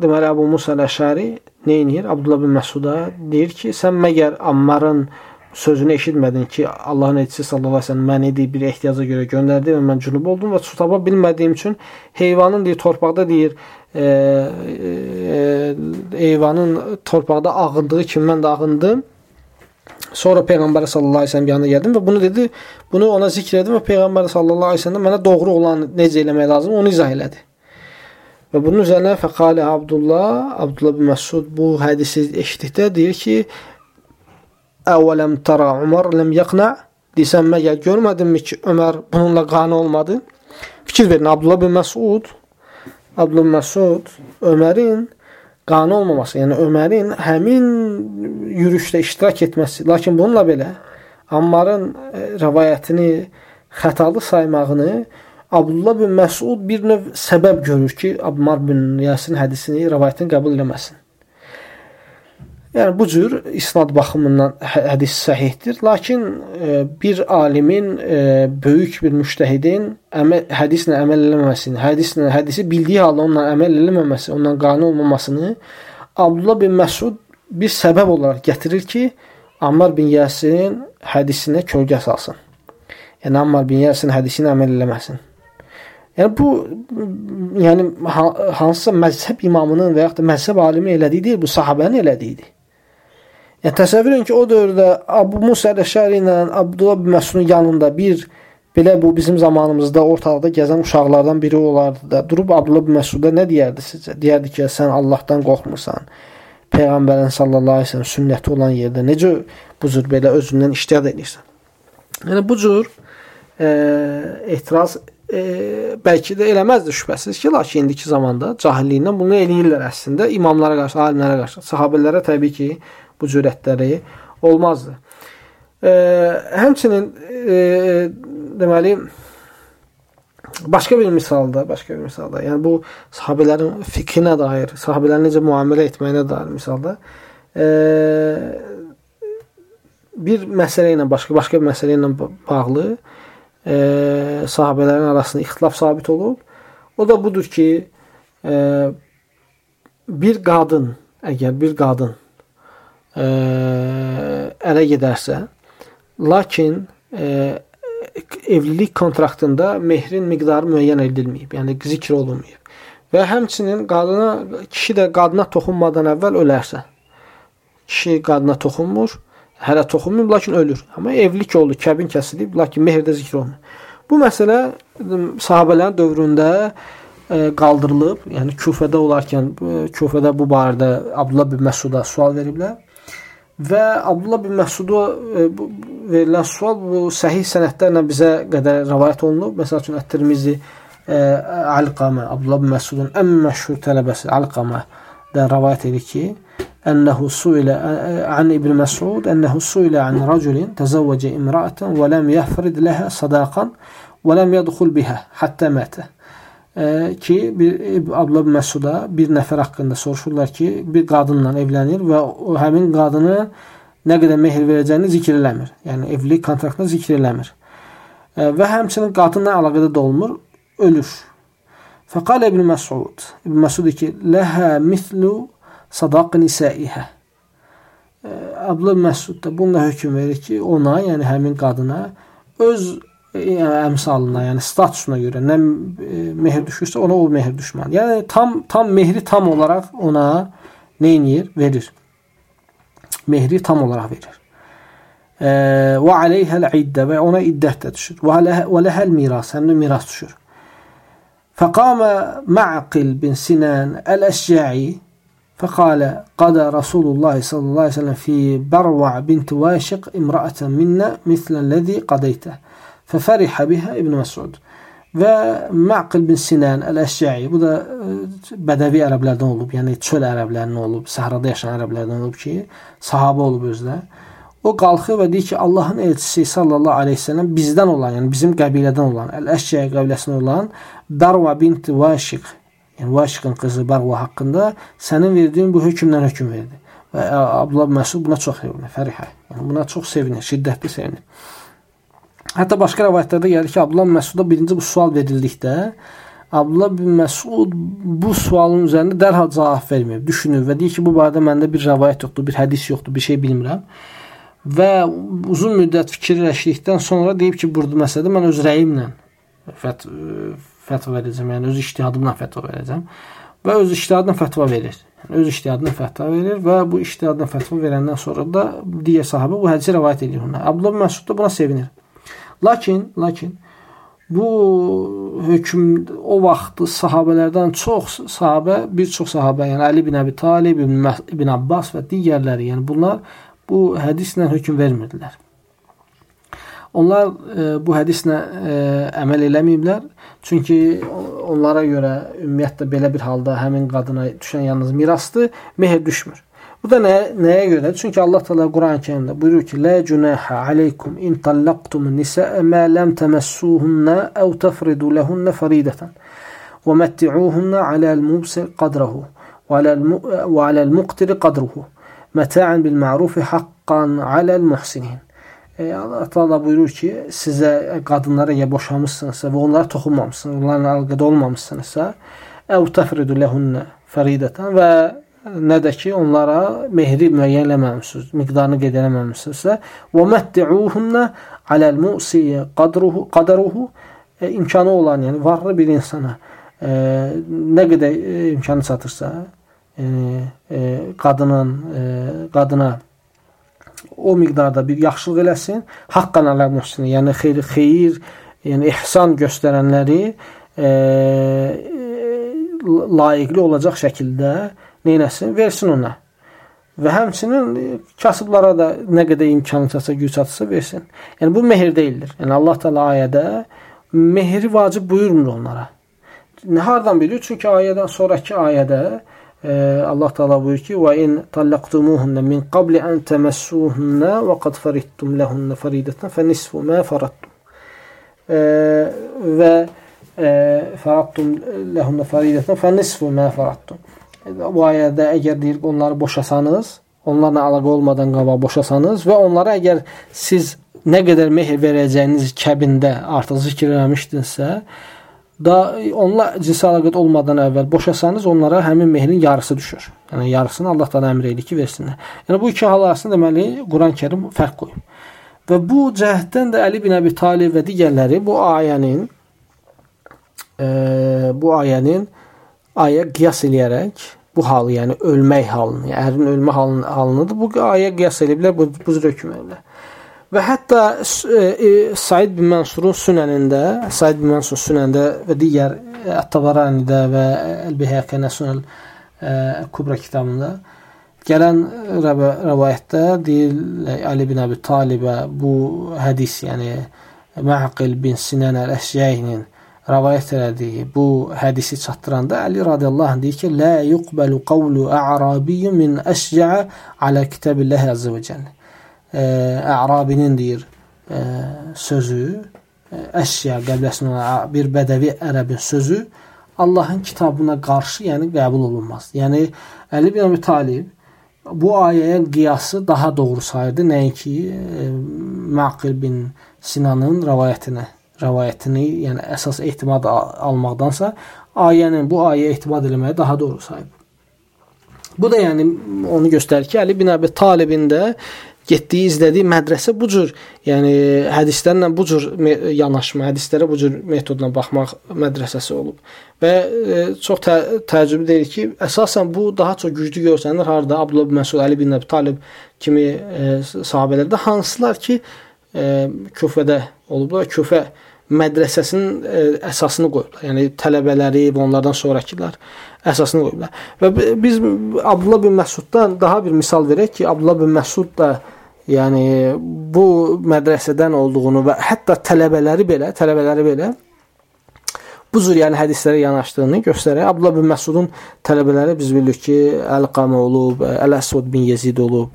deməli Əbu Musa Əşəri nə edir? Abdullah bin Məsuda deyir ki, sən məgər sözünü eşitmədin ki, Allahın elçisi sallallahu əleyhi və səlləm məni deyir bir ehtiyaca görə göndərdi və mən cünub oldum və su tapa bilmədiyim üçün heyvanın deyir torpaqda deyir e, e, heyvanın torpaqda ağındığı kimi mən də ağındım. Sonra Peyğəmbər sallallahu əleyhi və səlləm yanına gəldim və bunu dedi, bunu ona zikr etdim və Peyğəmbər sallallahu əleyhi və səlləm mənə doğru olan necə eləmək lazım onu izah elədi. Və bunun üzərinə fəqalə Abdullah, Abdullah bin Məsud bu hədisi eşitdikdə deyir ki, Əvvələm tara Umar ləm yəqna Deyirsən, məgər görmədinmi ki, Ömər bununla qane olmadı? Fikir verin, Abdullah bin Məsud, Abdullah bin Məsud Ömərin qane olmaması, yəni Ömərin həmin yürüşdə iştirak etməsi, lakin bununla belə Ammarın e, rəvayətini xətalı saymağını Abdullah bin Məsud bir növ səbəb görür ki, Ammar bin Yasin hədisini, rəvayətini qəbul eləməsin. Yəni bu cür isnad baxımından hə, hədis səhihdir, lakin e, bir alimin, e, böyük bir müştəhidin əməl, hədislə əməl eləməməsini, hədislə hədisi bildiyi halda onunla əməl eləməməsi, ondan qane olmamasını Abdullah bin Məsud bir səbəb olaraq gətirir ki, Ammar bin Yəsirin hədisinə kölgə salsın. Yəni Ammar bin Yəsirin hədisinə əməl eləməsin. Yəni bu yəni hansısa məzhəb imamının və yaxud da məzhəb alimi elədiyi deyil, bu sahabənin elədiyidir. Yəni təsəvvür edin ki, o dövrdə Abu Musa Əşəri ilə Abdullah bin Məsudun yanında bir belə bu bizim zamanımızda ortalıqda gəzən uşaqlardan biri olardı da durub Abdullah bin Məsuda nə deyərdi sizcə? Deyərdi ki, sən Allahdan qorxmursan. Peyğəmbərin sallallahu əleyhi və səlləm sünnəti olan yerdə necə bu cür belə özündən iştiyad edirsən? Yəni bu cür e, etiraz e, bəlkə də eləməzdi şübhəsiz ki, lakin indiki zamanda cahilliyindən bunu eləyirlər əslində imamlara qarşı, alimlərə qarşı. Sahabelərə təbii ki, bu cürətləri olmazdı. E, həmçinin e, deməli Başqa bir misalda, başqa bir misalda, yəni bu sahabələrin fikrinə dair, sahabələrin necə müamilə etməyinə dair misalda e, bir məsələ ilə başqa başqa bir məsələ ilə bağlı e, sahabələrin arasında ixtilaf sabit olub. O da budur ki, e, bir qadın, əgər bir qadın e, ərə gedərsə, lakin e, evlilik kontraktında mehrin miqdarı müəyyən edilməyib, yəni zikr olunmayıb. Və həmçinin qadına kişi də qadına toxunmadan əvvəl ölərsə, kişi qadına toxunmur, hələ toxunmayıb, lakin ölür. Amma evlilik oldu, kəbin kəsilib, lakin mehirdə zikr olunur. Bu məsələ sahabələrin dövründə e, qaldırılıb, yəni Küfədə olarkən e, Küfədə bu barədə Abdullah bin Məsuda sual veriblər. Və Abdullah bin Məhsuda e, verilən sual bu səhih sənədlərlə bizə qədər rəvayət olunub. Məsəl üçün Ət-Tirmizi e, Alqamə, Abdullah bin Məhsudun ən məşhur tələbəsi Alqamə də rəvayət edir ki, أنه سئل عن ابن مسعود أنه سئل عن رجل تزوج امرأة ولم يفرد لها صداقا ولم يدخل بها حتى مات ki bir Abdullah bin Məsuda bir nəfər haqqında soruşurlar ki, bir qadınla evlənir və o həmin qadını nə qədər mehr verəcəyini zikr eləmir. Yəni evlilik kontraktında zikr eləmir. Və həmçinin qadınla əlaqədə də olmur, ölür. Fəqal İbn Məsud, İbn Məsud ki, ləhə mislu sadaq nisəihə. Abdullah Məsud da bununla hökm verir ki, ona, yəni həmin qadına öz yəni, əmsalına, yəni statusuna görə nə e, mehr düşürsə ona o mehr düşməlidir. Yəni tam tam mehri tam olaraq ona nə edir? Verir. Mehri tam olaraq verir. E, və aleyhəl iddə və ona iddət də düşür. Və ləhəl miras, həm də miras düşür. Fəqamə Ma'qil bin Sinan Əl-Əşca'i فقال قضى رسول الله صلى الله عليه وسلم في بروع بنت واشق امرأة منا مثل الذي قضيته Fəfərihə bihə İbn Məsud. Və Maqil bin Sinan Əl-Əşcəi, bu da bədəvi ərəblərdən olub, yəni çöl ərəblərindən olub, səhrada yaşayan ərəblərdən olub ki, sahabə olub özdə. O qalxır və deyir ki, Allahın elçisi sallallahu aleyhi ve sellem bizdən olan, yəni bizim qəbilədən olan, Əl-Əşcəi qəbiləsindən olan Darva bint Vaşiq, yəni Vaşiqin qızı Barva haqqında sənin verdiyin bu hökmdən hökm verdi. Və Abdullah Məsud buna çox sevinir, fərihə. Yəni buna çox sevinir, şiddətli sevinir. Hətta başqa rəvayətlərdə gəlir ki, Abdullah Məsuda birinci bu sual verildikdə Abdullah bin Məsud bu sualın üzərində dərhal cavab verməyib, düşünür və deyir ki, bu barədə məndə bir rəvayət yoxdur, bir hədis yoxdur, bir şey bilmirəm. Və uzun müddət fikirləşdikdən sonra deyib ki, burada məsələdə mən öz rəyimlə fət fətva verəcəm, yəni öz ictihadımla fətva verəcəm və öz ictihadına fətva verir. Yəni öz ictihadına fətva verir və bu ictihadına fətva verəndən sonra da digər sahabə bu hədisi rivayet edir ona. Abdullah Məsud da buna sevinir. Lakin, lakin bu hökm o vaxt sahabelərdən çox sahabə, bir çox sahabə, yəni Əli bin Əbi Talib, İbn, İbn Abbas və digərləri, yəni bunlar bu hədislə hökm vermirdilər. Onlar e, bu hədislə e, əməl eləməyiblər. Çünki onlara görə ümumiyyətlə belə bir halda həmin qadına düşən yalnız mirasdır, mehr düşmür. Bu da nə, nəyə görə? Çünki Allah Teala Quran-Kərimdə buyurur ki: "La cunaha aleykum in tallaqtumun nisaa ma lam tamassuhunna aw tafridu lahunna faridatan və matti'uhunna ala'l mubsir qadrahu və ala'l muqtir qadruhu mata'an bil ma'ruf haqqan ala'l muhsinin." E, Allah Teala buyurur ki, sizə qadınlara ya boşamısınızsa və onlara toxunmamısınız, onlarla əlaqədə olmamısınızsa, əv təfridu lehunna faridatan və nə də ki, onlara mehri müəyyən eləməmisiniz, miqdarını qeyd eləməmisinizsə, və mətti'uhunna aləl musi qadruhu qadaruhu e, imkanı olan, yəni varlı bir insana e, nə qədər e, imkanı çatırsa, yəni e, qadının e, qadına o miqdarda bir yaxşılıq eləsin. Haqqan alə muhsin, yəni xeyir, xeyir, yəni ihsan göstərənləri e, layiqli olacaq şəkildə neynəsin? Versin ona. Və həmçinin kasıblara da nə qədər imkanı çatsa, güc çatsa versin. Yəni bu mehir deyildir. Yəni Allah Teala ayədə mehri vacib buyurmur onlara. Hardan bilir? Çünki ayədən sonrakı ayədə Allah Teala buyurur ki: "Və in tallaqtumuhunna min qabli an tamassuhunna və qad faridtum lahunna faridatan fa nisfu ma faradtum." Və faradtum lahunna faridatan fa nisfu ma faradtum. Bu ayədə əgər deyir onları boşasanız, onlarla əlaqə olmadan qabaq boşasanız və onlara əgər siz nə qədər mehr verəcəyiniz kəbində artıq zikr eləmişdinizsə, da onunla cinsi əlaqət olmadan əvvəl boşasanız onlara həmin mehrin yarısı düşür. Yəni yarısını Allah təala əmr edir ki, versinlər. Yəni bu iki hal arasında deməli Quran-Kərim fərq qoyub. Və bu cəhətdən də Əli bin Əbi Talib və digərləri bu ayənin e, bu ayənin ayə qiyas eləyərək bu halı, yəni ölmək halını, yəni ərin ölmə halını, halınıdır. Bu ayə qiyas eləyiblər bu, bu cür hökm edirlər. Və hətta e, e, Said bin Mansurun sünənində, Said bin Mansur sünənində və digər At-Tabaranidə və Əl-Bihaqə Nəsunəl Kubra kitabında gələn rəvayətdə deyil Ali bin Əbi Talibə bu hədis, yəni Məhqil bin Sinən Əl-Əşyəyinin rəvayət elədiyi bu hədisi çatdıranda Əli radiyallahu anh deyir ki, Lə yuqbəlu qavlu ə'rabiyyun min əşcəə alə kitabilləhi əzzə və cəllə Ərabinin deyir ə, sözü, əşya qəbiləsindən bir bədəvi ərəbin sözü Allahın kitabına qarşı, yəni qəbul olunmaz. Yəni Əli bin Əbi Talib bu ayəyə qiyası daha doğru sayırdı, nəinki Maqil bin Sinanın rivayətinə, rivayətini, yəni əsas ehtimad almaqdansa ayənin bu ayəyə ehtimad eləməyi daha doğru sayıb. Bu da yəni onu göstərir ki, Əli bin Əbi Talibin də getdiyi, izlədiyi mədrəsə bu cür, yəni hədislərlə bu cür yanaşma, hədislərə bu cür metodla baxmaq mədrəsəsi olub. Və e, çox tə təəccüblü deyil ki, əsasən bu daha çox güclü görsənir harda Abdullah bin Məsud, Əli bin Əbi Talib kimi e, sahabelərdə hansılar ki, e, Küfədə olublar, Küfə mədrəsəsinin ə, e, əsasını qoyublar. Yəni tələbələri və onlardan sonrakılar əsasını qoyublar. Və biz Abdullah bin Məsuddan daha bir misal verək ki, Abdullah bin Məsud da yəni bu mədrəsədən olduğunu və hətta tələbələri belə, tələbələri belə bu cür yəni hədislərə yanaşdığını göstərir. Abdullah bin Məsudun tələbələri biz bilirik ki, Əl-Qamə olub, Əl-Əsud bin Yezid olub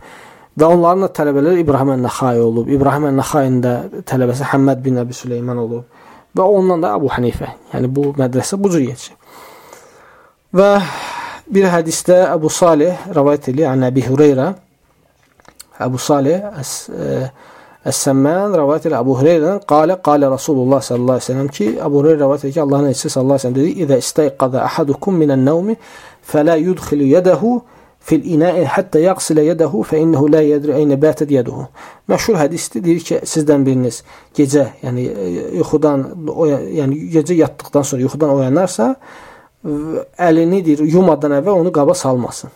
və onların da tələbələri İbrahim Ən-Nəxai olub. İbrahim Ən-Nəxainin də tələbəsi Həmməd bin Əbi Süleyman olub və ondan da Əbu Hənifə. Yəni bu mədrəsə bu cür yetişir. Və bir hədisdə Əbu Salih rivayet edir, yəni Əbi Hüreyrə Əbu Salih Əs-Səmmən rivayet edir Əbu Hüreyrədən qalə qalə Rasulullah sallallahu əleyhi və səlləm ki, Əbu Hüreyrə rivayet edir ki, Allahın elçisi sallallahu əleyhi və səlləm dedi: "İzə istayqaza ahadukum minən-nawmi fala yudkhilu yadahu fil ina'i hatta yaghsila yadahu fa innahu la yadri ayna batat yaduhu." Məşhur hədisdir, deyir ki, sizdən biriniz gecə, yəni yuxudan yəni gecə yatdıqdan sonra yuxudan oyanarsa, əlini deyir yumadan əvvəl onu qaba salmasın.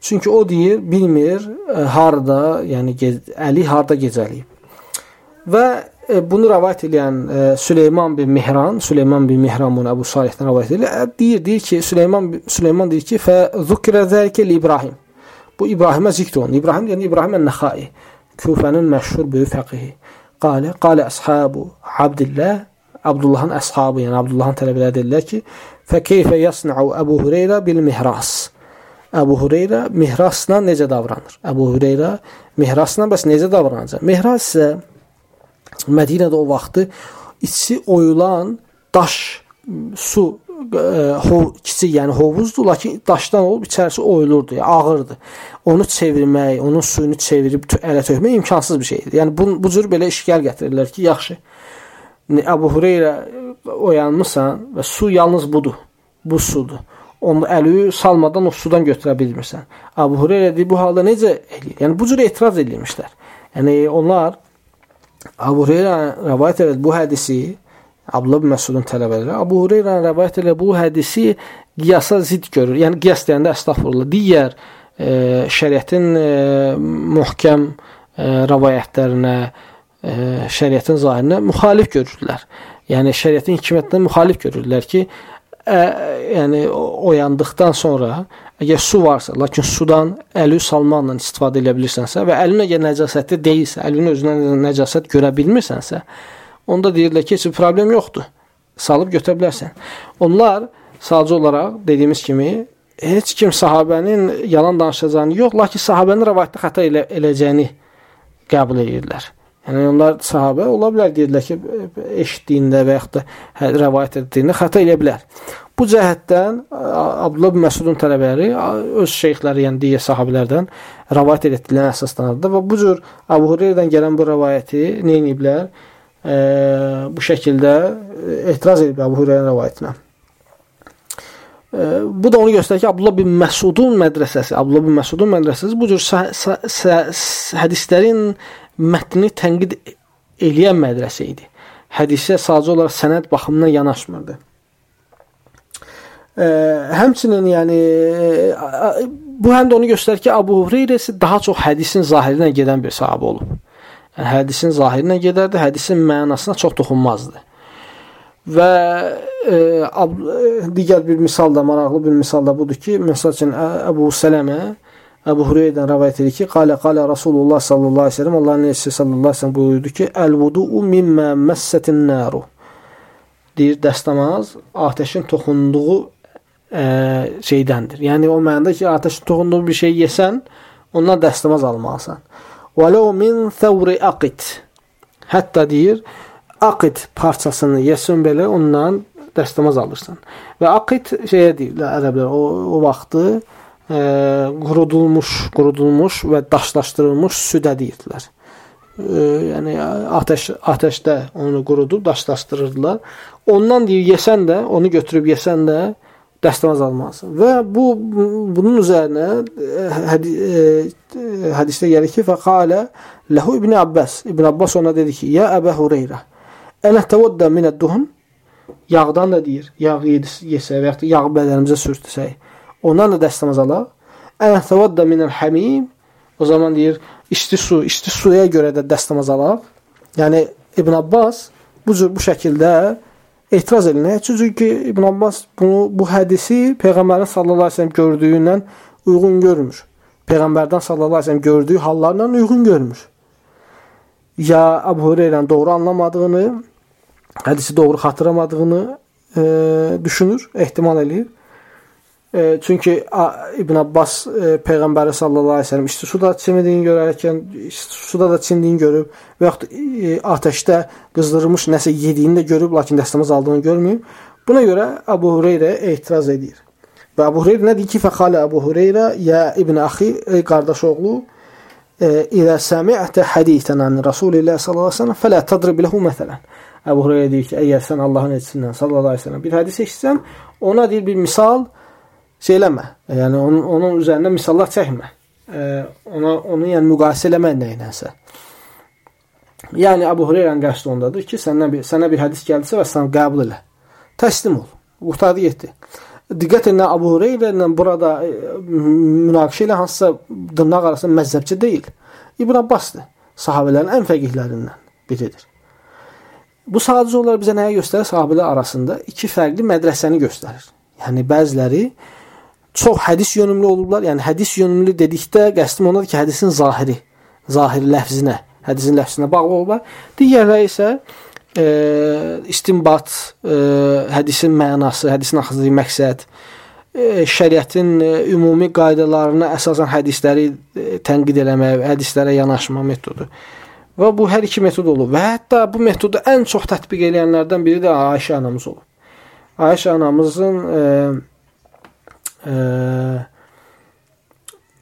Çünki o deyir, bilmir harda, yəni Əli harda gecəliyib. Və e, bunu rivayet edən e, Süleyman bin Mehran, Süleyman bin Mehran bunu Əbu Salihdən rivayet edir. E, deyir, deyir ki, Süleyman Süleyman deyir ki, "Fə zukira zəlikə li İbrahim." Bu İbrahimə zikr olunur. İbrahim yəni İbrahim ən-Nəxai, Küfənin məşhur böyük fəqihi. Qalə, qalə əshabu Abdillah, Abdullahın əshabı, yəni Abdullahın tələbələri dedilər ki, fəkeyfə yasna'u Əbu Hüreyrə bil mihras. Əbu Hüreyrə mihrasla necə davranır? Əbu Hüreyrə mihrasla bəs necə davranacaq? Mihras isə Mədinədə o vaxtı içi oyulan daş, su hov, kiçik, yəni hovuzdur, lakin daşdan olub içərisi oyulurdu, yəni ağırdı. Onu çevirmək, onun suyunu çevirib ələ tökmək imkansız bir şeydir. Yəni bu, bu cür belə işgəl gətirirlər ki, yaxşı. Əbu Hüreyrə oyanmısan və su yalnız budur. Bu sudur. Onu əli salmadan o sudan götürə bilmirsən. Əbu Hüreyrə deyir, bu halda necə eləyir? Yəni bu cür etiraz edilmişlər. Yəni onlar Əbu Hüreyrə rivayet edir bu hədisi Abdullah bin Məsudun tələbələri Abu Hureyra rəvayət elə bu hədisi qiyasa zidd görür. Yəni qiyas deyəndə əstəğfurullah digər e, şəriətin e, möhkəm e, rəvayətlərinə, e, şəriətin zahirinə müxalif görürlər. Yəni şəriətin hikmətinə müxalif görürlər ki, ə, yəni oyandıqdan sonra əgər su varsa, lakin sudan əli salmaqla istifadə edə bilirsənsə və əlin əgər nəcasətli deyilsə, əlin özündən nəcasət görə bilmirsənsə, onda deyirlər ki, heç bir problem yoxdur. Salıb götürə bilərsən. Onlar sadəcə olaraq dediyimiz kimi heç kim sahabənin yalan danışacağını yox, lakin sahabənin rəvayətdə xəta elə, eləcəyini qəbul edirlər. Yəni onlar sahabə ola bilər deyirlər ki, eşitdiyində və yaxud da hə, rəvayət etdiyində xəta eləyə bilər. Bu cəhətdən Abdullah bin Məsudun tələbələri öz şeyxləri, yəni digər sahabelərdən rəvayət etdiklərinə əsaslanırdı və bu cür Əbu Hüreyrədən gələn bu rəvayəti nə ediblər? e, bu şəkildə etiraz edib Əbu Hüreyrə rivayətinə. E, bu da onu göstərir ki, Abdullah bin Məsudun mədrəsəsi, Abdullah bin Məsudun mədrəsəsi bu cür hədislərin mətnini tənqid eləyən mədrəsə idi. Hədisə sadəcə olaraq sənəd baxımından yanaşmırdı. E, həmçinin yəni bu həm də onu göstərir ki, Abu Hüreyrə daha çox hədisin zahirinə gedən bir sahabə olub. Yəni, hədisin zahirinə gedərdi, hədisin mənasına çox toxunmazdı. Və e, ab, digər bir misal da, maraqlı bir misal da budur ki, məsəl üçün Əbu Sələmə Əbu Hüreyrədən rivayet edir ki, qala qala Rasulullah sallallahu əleyhi və səlləm Allahın elçisi sallallahu əleyhi və səlləm buyurdu ki, "Əl-vudu mimma massatin naru" deyir dəstəmaz atəşin toxunduğu ə, şeydəndir. Yəni o mənada ki, atəşin toxunduğu bir şey yesən, ondan dəstəmaz almalısan. "Walau min thawri aqit" Hətta deyir, aqit parçasını yesən belə ondan dəstəmaz alırsan. Və aqit şeyə deyirlər ərəblər o, o vaxtı e, qurudulmuş, qurudulmuş və daşlaşdırılmış südə deyirdilər. E, yəni atəş atəşdə onu qurudub daşlaşdırırdılar. Ondan deyir yesən də, onu götürüb yesən də dəstəmaz almalısan. Və bu bunun üzərinə e, hədi, e, hədisdə gəlir ki, fəqalə ləhu İbn Abbas. İbn Abbas ona dedi ki, ya Əbə Hüreyrə, ənə təvəddə minəd-duhun yağdan da deyir, yağ yesə və ya yağ bədənimizə sürtsək, ondan da dəstəmaz alaq. Ənə təvəddə minəl-həmim o zaman deyir, isti su, isti suya görə də dəstəmaz alaq. Yəni İbn Abbas bu cür bu şəkildə etiraz edirlər. Çünki İbn Abbas bunu bu hədisi peyğəmbərin sallallahu əleyhi və səlləm gördüyündən uyğun görmür. Peyğəmbərdən sallallahu əleyhi və səlləm gördüyü hallarla uyğun görmür. Ya Əbu Hüreyrənin doğru anlamadığını, hədisi doğru xatırlamadığını e, düşünür, ehtimal eləyir. E, çünki İbn Abbas e, Peyğəmbəri sallallahu əleyhi və səlləm isti suda çimdiyini görərkən, isti suda da çimdiyini görüb və yaxud e, atəşdə qızdırılmış nəsə yediyini də görüb, lakin dəstəmaz aldığını görməyib. Buna görə Əbu Hüreyrə etiraz edir. Və Əbu Hüreyrə nə deyir ki, fəxalə Əbu Hüreyrə ya İbn Axi, ey qardaş oğlu, İzə səmi'tə həditən an Rasulillah sallallahu əleyhi və səlləm fələ tadrib lehu məsələn. Əbu Hüreyrə deyir ki, əgər sən Allahın elçisindən sallallahu əleyhi və səlləm bir hədis eşitsən, ona deyir bir misal şey eləmə. Yəni onun onun üzərinə misallar çəkmə. E, ona onu yəni müqayisə eləmə ilə nəyinsə. Yəni Əbu Hüreyrənin qəsdi ondadır ki, səndən bir sənə bir hədis gəldisə və sən qəbul elə. Təslim ol. Qurtardı getdi. Diqqət edin, Əbu Hüreyrə ilə burada e, münaqişə ilə hansısa dırnaq arasında məzhəbçi deyil. İbn Abbasdır. Sahabələrin ən fəqihlərindən biridir. Bu sadəcə olaraq bizə nəyə göstərir? Sahabələr arasında iki fərqli mədrəsəni göstərir. Yəni bəziləri çox hədis yönümlü olublar. Yəni hədis yönümlü dedikdə qəsdim ondadır ki, hədisin zahiri, zahiri ləfzinə, hədisin ləfzinə bağlı olublar. Digərləri isə e, istinbat, e, hədisin mənası, hədisin axırı məqsəd, e, şəriətin e, ümumi qaydalarına əsasən hədisləri e, tənqid eləmək, hədislərə yanaşma metodu. Və bu hər iki metod olub. Və hətta bu metodu ən çox tətbiq edənlərdən biri də Ayşə anamız olub. Ayşə anamızın e, e,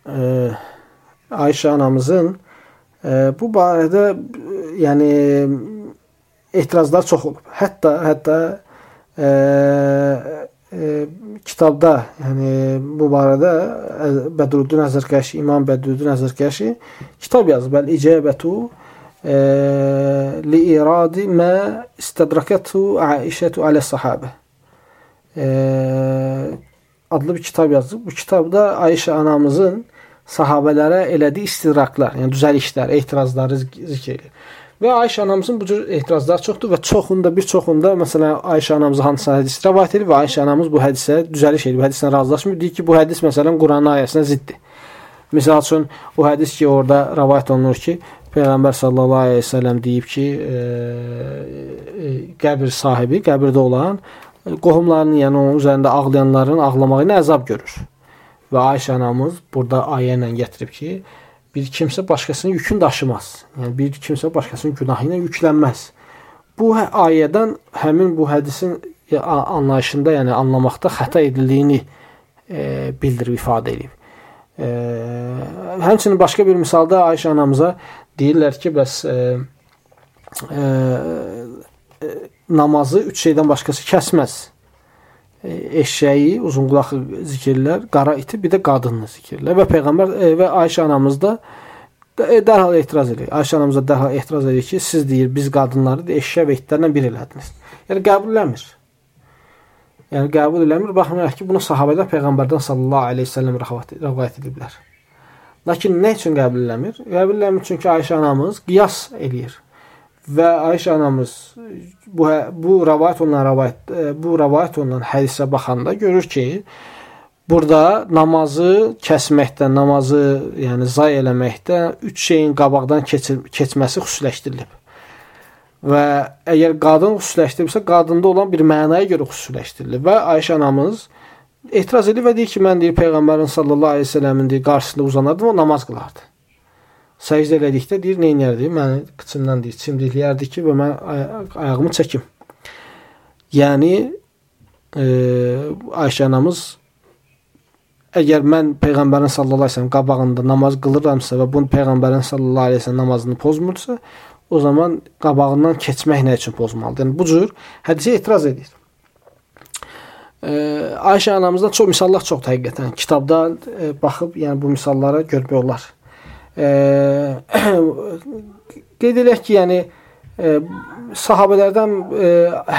e, Ayşə anamızın e, bu barədə yəni etirazlar çox olub. Hətta hətta e, e, kitabda, yəni bu barədə Bədruddin Əzərkəşi, İmam Bədruddin Əzərkəşi kitab yazıb. Əl-İcəbətu e, li iradi mə istədrakətu Aişətu alə sahabə. E, adlı bir kitab yazıb. Bu kitabda Ayşə anamızın sahabələrə elədiyi istidraklar, yəni düzəlişlər, etirazları zikr edir. Və Ayşə anamızın bu cür etirazlar çoxdur və çoxunda, bir çoxunda məsələn Ayşə anamız hansı hədis rivayet edir və Ayşə anamız bu hədisə düzəliş edir, hədislə razılaşmır. Deyir ki, bu hədis məsələn Quranın ayəsinə ziddir. Məsəl üçün o hədis ki, orada rivayet olunur ki, Peyğəmbər sallallahu əleyhi və səlləm deyib ki, e, e, qəbir sahibi, qəbirdə olan qohumlarının, yəni onun üzərində ağlayanların ağlamağı ilə əzab görür. Və Ayşə anamız burada ayə ilə gətirib ki, bir kimsə başqasının yükünü daşımaz. Yəni bir kimsə başqasının günahı ilə yüklənməz. Bu hə, ayədən həmin bu hədisin anlayışında, yəni anlamaqda xəta edildiyini e, bildirib, ifadə edib. E, həmçinin başqa bir misalda Ayşə anamıza deyirlər ki, bəs e, e, namazı üç şeydən başqası kəsməz eşəyi, uzunqulaqlı zikirlər, qara iti, bir də qadınlı zikirlər və peyğəmbər e, və Ayşə anamız da e, dərhal etiraz edir. Ayşə anamız da dərhal etiraz edir ki, siz deyir, biz qadınları da eşyə və itlərlə bir elədiniz. Yəni qəbul eləmir. Yəni qəbul eləmir. Baxmayaraq ki, bunu sahabələr peyğəmbərdən sallallahu əleyhi və səlləm rivayet ediblər. Lakin nə üçün qəbul eləmir? Qəbul eləmir çünki Ayşə anamız qiyas eləyir və Ayşə anamız bu bu rivayet olunan rivayet bu rivayet olunan hədisə baxanda görür ki, burada namazı kəsməkdə, namazı yəni zay eləməkdə üç şeyin qabaqdan keçir, keçməsi xüsusiləşdirilib. Və əgər qadın xüsusiləşdirilibsə, qadında olan bir mənaya görə xüsusiləşdirilib və Ayşə anamız etiraz edir və deyir ki, mən deyir peyğəmbərin sallallahu əleyhi və səlləmin deyir qarşısında uzanardım və namaz qılardı səcdə elədikdə deyir, nə edərdi? Məni qıçımdan deyir, çimdikləyərdi ki, və mən ay ayağımı çəkim. Yəni e, Ayşə anamız əgər mən peyğəmbərin sallallahu əleyhi və səlləm qabağında namaz qılıramsa və bunu peyğəmbərin sallallahu əleyhi və səlləm namazını pozmursa, o zaman qabağından keçmək nə üçün pozmalıdır? Yəni bu cür hədisə etiraz edir. E, Ayşə anamızdan çox misallar çoxdur həqiqətən. Kitabda e, baxıb, yəni bu misallara görmək olar e, qeyd edək ki, yəni e, sahabelərdən e,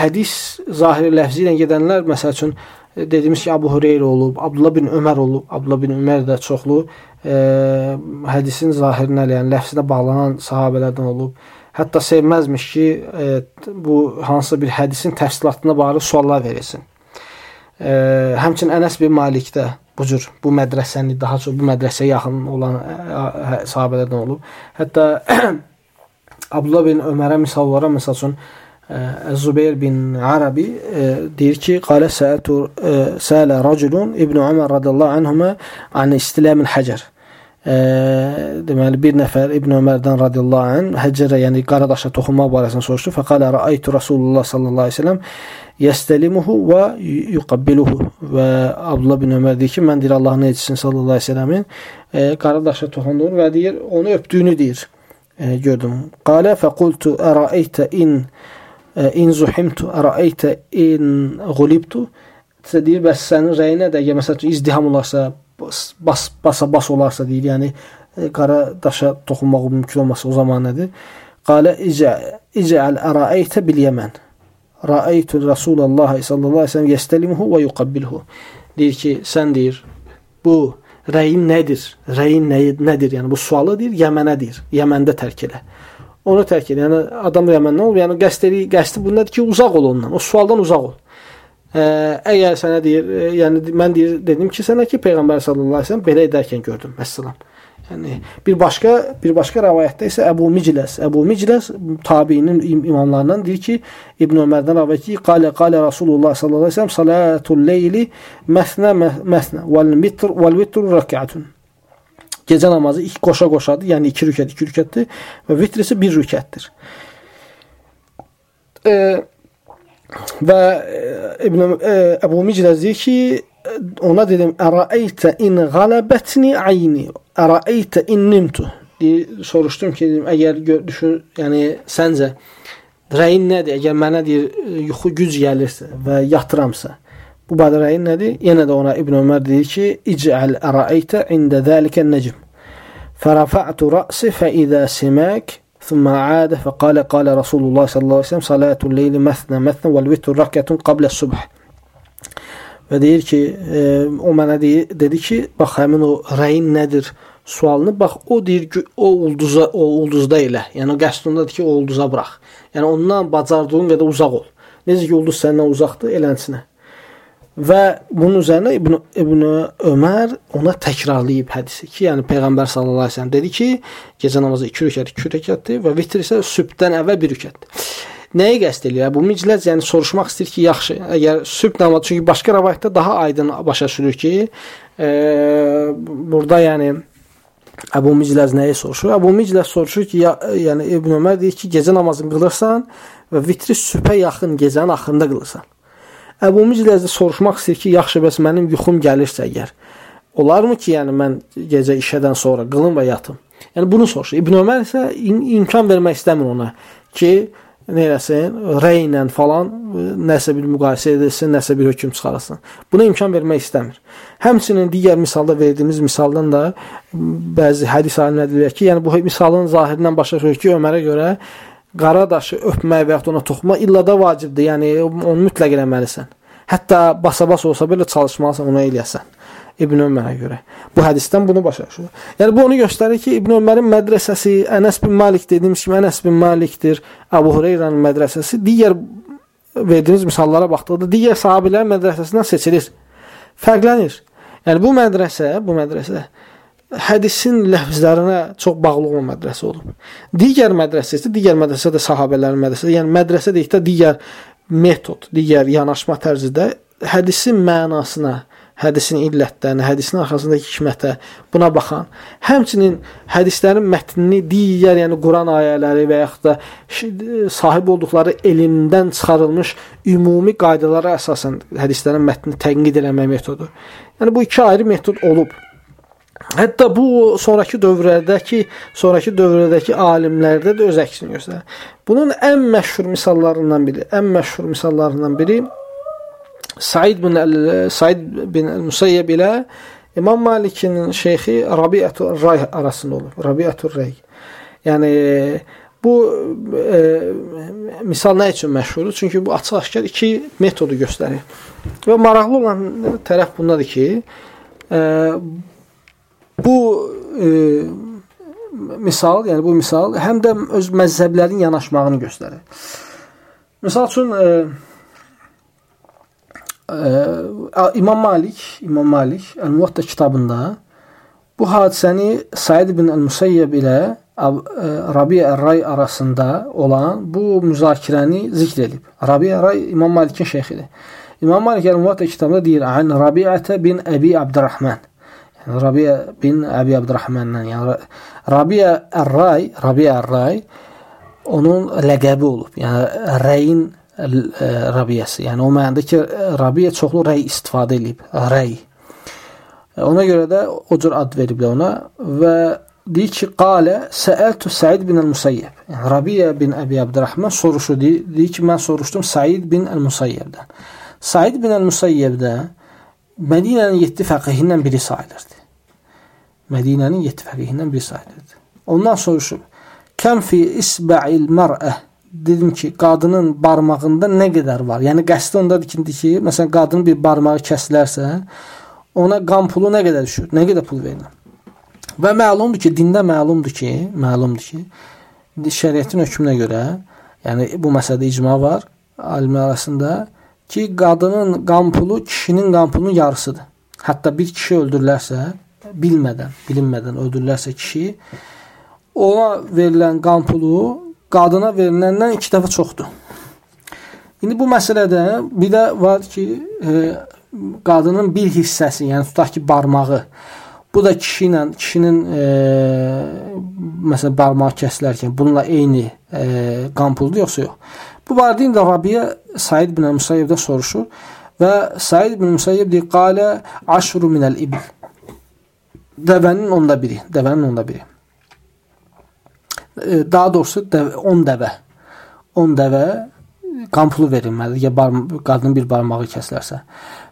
hədis zahiri ləfzi ilə gedənlər məsəl üçün dediyimiz ki, Abu Hüreyrə olub, Abdullah bin Ömər olub. Abdullah bin Ömər də çoxlu e, hədisin zahirinə, yəni ləfzinə bağlanan sahabelərdən olub. Hətta sevməzmiş ki, e, bu hansısa bir hədisin təfsilatına barədə suallar verilsin. E, həmçinin Ənəs bin Malikdə bu cür bu mədrəsəni daha çox bu mədrəsəyə yaxın olan ə, ə, sahabelərdən olub. Hətta Abdullah bin Ömərə misal olaraq məsəl üçün Zubeyr bin Arabi deyir ki, qalə səətu sələ raculun İbn Ömər radiyallahu anhuma an istilamil həcər. Deməli bir nəfər İbn Ömərdən radiyallahu anh həcərə, yəni qara daşa toxunmaq barəsində soruşdu. Fəqalə rəaytu Rasulullah sallallahu əleyhi və səlləm yəstəlimuhu və yuqabbiluhu və Abdullah bin Ömər deyir ki, mən deyir Allahın elçisinin sallallahu əleyhi və səlləmin e, qara daşa toxunduğunu və deyir onu öpdüyünü deyir. E, gördüm. Qalə fəqultu ərəeytə in e, in zuhimtu ərəeytə in gulibtu deyir bəs sənin rəyinə də ya məsələn izdiham olarsa bas basa bas olarsa deyir, yəni e, qara daşa toxunmaq mümkün olmasa o zaman nədir? Qalə icəl ərəeytə bil Yəmən Ra'aytu Rasulullah sallallahu əleyhi və səlləm yestelimuhu və yuqabbilhu. Deyir ki, sən deyir, bu rəyin nədir? Rəyin nə, nədir? Yəni bu sualı deyir, Yəmənə deyir. Yəməndə tərk elə. Onu tərk elə. Yəni adam Yəməndən olub, yəni qəsd eli, qəsdi bundadır ki, uzaq ol ondan. O sualdan uzaq ol. Əgər sənə deyir, ə, yəni mən deyir, dedim ki, sənə ki, peyğəmbər sallallahu əleyhi və səlləm belə edərkən gördüm. Məsələn. Yəni bir başqa bir başqa rivayətdə isə Əbu Micləs, Əbu Micləs tabiinin imamlarından deyir ki, İbn Ömərdən rivayət ki, qala qala Rasulullah sallallahu əleyhi və səlləm salatul leyli məsna məsna vel vitr vel vitr rək'atun. Gecə namazı iki qoşa-qoşadır, yəni 2 rükət, 2 rükətdir və vitr isə 1 rükətdir. E, və İbn e, Əbu Micləs deyir ki, ona dedim Ərəeytə in qalabətni ayni Ərəeytə in nimtu deyir, soruşdum ki, dedim, əgər düşün, yəni səncə rəyin nədir? Əgər mənə deyir, yuxu güc gəlirsə və yatıramsa, bu bədə rəyin nədir? Yenə də ona İbn Ömər deyir ki, ic'al ərəeytə ində zəlikə nəcm. Fərafa'tu ra'si fəizə simək ثم عاد فقال قال رسول الله صلى الله عليه وسلم صلاة الليل مثنى مثنى والوتر ركعة قبل الصبح və deyir ki, e, o mənə deyir, dedi ki, bax həmin o rəyin nədir sualını bax o deyir ki, o ulduza o ulduzda elə. Yəni qəsdindadır ki, o ulduza burax. Yəni ondan bacardığın qədər uzaq ol. Necə ki ulduz səndən uzaqdır, elənsinə. Və bunun üzərinə İbn İbn Ömər ona təkrarlayıb hədisi ki, yəni peyğəmbər sallallahu əleyhi və səlləm dedi ki, gecə namazı 2 rükət, 2 rükətdir və vitr isə sübhdən əvvəl 1 rükətdir. Nəyi qəsd eləyir? Bu micləz yəni soruşmaq istəyir ki, yaxşı, əgər sübh namazı çünki başqa rivayətdə daha aydın başa düşülür ki, e, burada yəni Əbu Micləz nəyi soruşur? Əbu Micləz soruşur ki, ya, yəni İbn Ömər deyir ki, gecə namazını qılırsan və vitri sübhə yaxın gecənin axırında qılırsan. Əbu Micləz də soruşmaq istəyir ki, yaxşı, bəs mənim yuxum gəlirsə əgər, olarmı ki, yəni mən gecə işədən sonra qılım və yatım? Yəni bunu soruşur. İbn Ömər isə im imkan vermək istəmir ona ki, neyləsin, rəylə falan nəsə bir müqayisə edilsin, nəsə bir hökm çıxarılsın. Buna imkan vermək istəmir. Həmçinin digər misalda verdiyimiz misaldan da bəzi hədis alimləri deyir ki, yəni bu misalın zahirindən başa düşür ki, Ömərə görə qara daşı öpmək və ya ona toxunmaq illa da vacibdir. Yəni onu mütləq eləməlisən. Hətta basa-bas olsa belə çalışmalısan, onu eləyəsən. İbn Ömərə görə. Bu hədisdən bunu başa düşür. Yəni bu onu göstərir ki, İbn Ömərin mədrəsəsi Ənəs bin Malik dediyimiz kimi Ənəs bin Malikdir, Əbu Hüreyrənin mədrəsəsi digər verdiyimiz misallara baxdıqda digər sahabelərin mədrəsəsindən seçilir. Fərqlənir. Yəni bu mədrəsə, bu mədrəsə hədisin ləfzlərinə çox bağlı olan mədrəsə olub. Digər mədrəsə isə digər mədrəsə də sahabələrin mədrəsəsi. Yəni mədrəsə deyikdə digər metod, digər yanaşma tərzidə hədisin mənasına, hədisin illətlərinə, hədisin arxasındakı hikmətə buna baxan, həmçinin hədislərin mətnini digər, yəni Quran ayələri və yaxud da sahib olduqları elmdən çıxarılmış ümumi qaydalara əsasən hədislərin mətnini tənqid eləmə metodu. Yəni bu iki ayrı metod olub. Hətta bu sonrakı dövrlərdəki, sonrakı dövrlərdəki alimlərdə də öz əksini göstərir. Bunun ən məşhur misallarından biri, ən məşhur misallarından biri Said bin Said bin Musayyib ilə İmam Malikin şeyxi Rabiatul Ray arasında olub. Rabiatul Ray. Yəni bu e, misal nə üçün məşhurdur? Çünki bu açıq-aşkar iki metodu göstərir. Və maraqlı olan tərəf bundadır ki, e, bu e, misal, yəni bu misal həm də öz məzhəblərin yanaşmağını göstərir. Misal üçün e, İmam Malik, İmam Malik Əl-Muvatta kitabında bu hadisəni Said ibn Əl-Musayyib ilə Rabi Ər-Ray arasında olan bu müzakirəni zikr edib. Rabi Ər-Ray İmam Malikin şeyxidir. İmam Malik Əl-Muvatta kitabında deyir: "An Rabi'ətə bin Əbi Abdurrahman." Rabi'a bin Əbi Abdurrahmandan. Yəni Rabi'a Ər-Ray, Rabi'a Ər-Ray onun ləqəbi olub. Yəni rəyin rabiyəsi. Yəni o mənada ki, rabiyə çoxlu rəy istifadə edib, rəy. Ona görə də o cür ad veriblər ona və deyir ki, qalə səəltu Səid bin el-Musayyib. Yəni Rabiyə bin Əbi Abdurrahman soruşur, deyir, deyir ki, mən soruşdum Səid bin el-Musayyibdən. Səid bin el-Musayyib də Mədinənin 7 fəqihindən biri sayılırdı. Mədinənin 7 fəqihindən biri sayılırdı. Ondan soruşur: "Kəm fi isba'il mar'ə dedim ki, qadının barmağında nə qədər var? Yəni qəsdi ondadır ki, ki, məsələn qadının bir barmağı kəsilərsə, ona qan pulu nə qədər düşür? Nə qədər pul verilir? Və məlumdur ki, dində məlumdur ki, məlumdur ki, şəriətin hökmünə görə, yəni bu məsələdə icma var alimlər arasında ki, qadının qan pulu kişinin qan pulunun yarısıdır. Hətta bir kişi öldürülərsə, bilmədən, bilinmədən öldürürlərsə kişi, ona verilən qan pulu qadına veriləndən 2 dəfə çoxdur. İndi bu məsələdə bir də var ki, e, qadının bir hissəsi, yəni tutaq ki, barmağı bu da kişi ilə kişinin e, məsələn barmağı kəsilərkən bununla eyni e, qan puludur yoxsa yox? Bu barədə indi Rabiyə Said bin Musayyibdən soruşur və Said bin Musayyib deyir, qalə aşru minəl ibil. Dəvənin onda biri, dəvənin onda biri. Daha doğrusu 10 dəvə. 10 dəvə qan pulu verilməlidir, ya qadının bir barmağı kəsilərsə.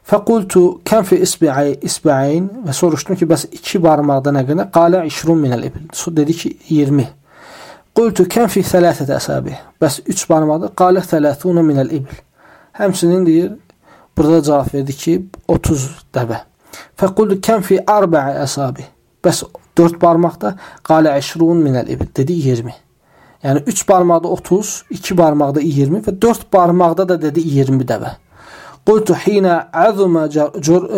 Fəqultu kəm fi isbi'ay isbi'ayn və soruşdum ki, bəs iki barmaqda nə qədər? Qalə 20 minəl ibil. Dedi ki, 20. Qultu kəm fi thələthət əsabi. Bəs 3 barmaqda? Qalə 30 minəl ibil. Həmçinin deyir, burada cavab verdi ki, 30 dəvə. Fəqultu kəm fi arba'a əsabi. Bəs 4 barmaqda? Qalə 20 minəl ibil. Dedi 20. Yəni 3 barmaqda 30, 2 barmaqda 20 və 4 barmaqda da dedi 20 dəvə. Qultu hina azuma jur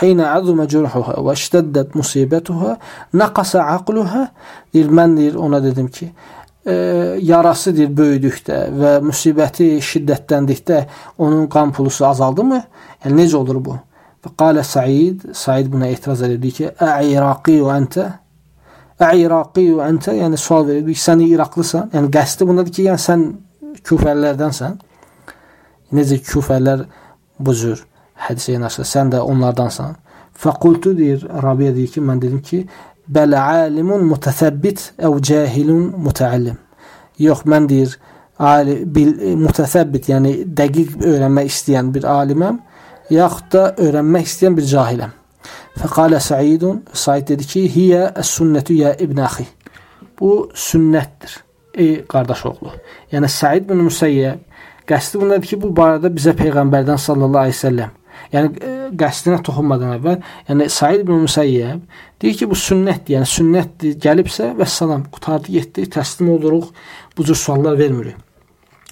hina azuma jurhuha və iştəddat musibetuha naqasa aqluha deyir mən deyir ona dedim ki e, yarası deyir böyüdükdə və müsibəti şiddətləndikdə onun qan pulusu azaldımı? Yəni necə olur bu? Qala Said, Said buna etiraz edirdi ki, "A'iraqi və ente?" A'iraqi və ente, yəni sual verirdi ki, sən İraqlısan. Yəni qəsdi bundadır ki, yəni sən küfərlərdənsən. Necə küfərlər bu cür hədisə yanaşır, sən də onlardansan. Fəqultu deyir, Rabiyə deyir ki, mən dedim ki, bələ alimun mutəsəbbit əv cahilun mutəallim. Yox, mən deyir, ali, bil, mutəsəbbit, yəni dəqiq öyrənmək istəyən bir aliməm, yaxud da öyrənmək istəyən bir cahiləm. Fəqalə Saidun, Said dedi ki, hiyə əs-sünnətü yə ibn əxi. Bu sünnətdir, ey qardaş oğlu. Yəni Said bin Müsəyyəb qəsdi bundadır ki, bu barədə bizə Peyğəmbərdən sallallahu aleyhi ve sellem yəni e, qəsdinə toxunmadan əvvəl, yəni Said ibn Müsəyyəb deyir ki, bu sünnətdir, yəni sünnətdir, gəlibsə və salam, qutardı, getdi, təslim oluruq, bu cür suallar vermirik.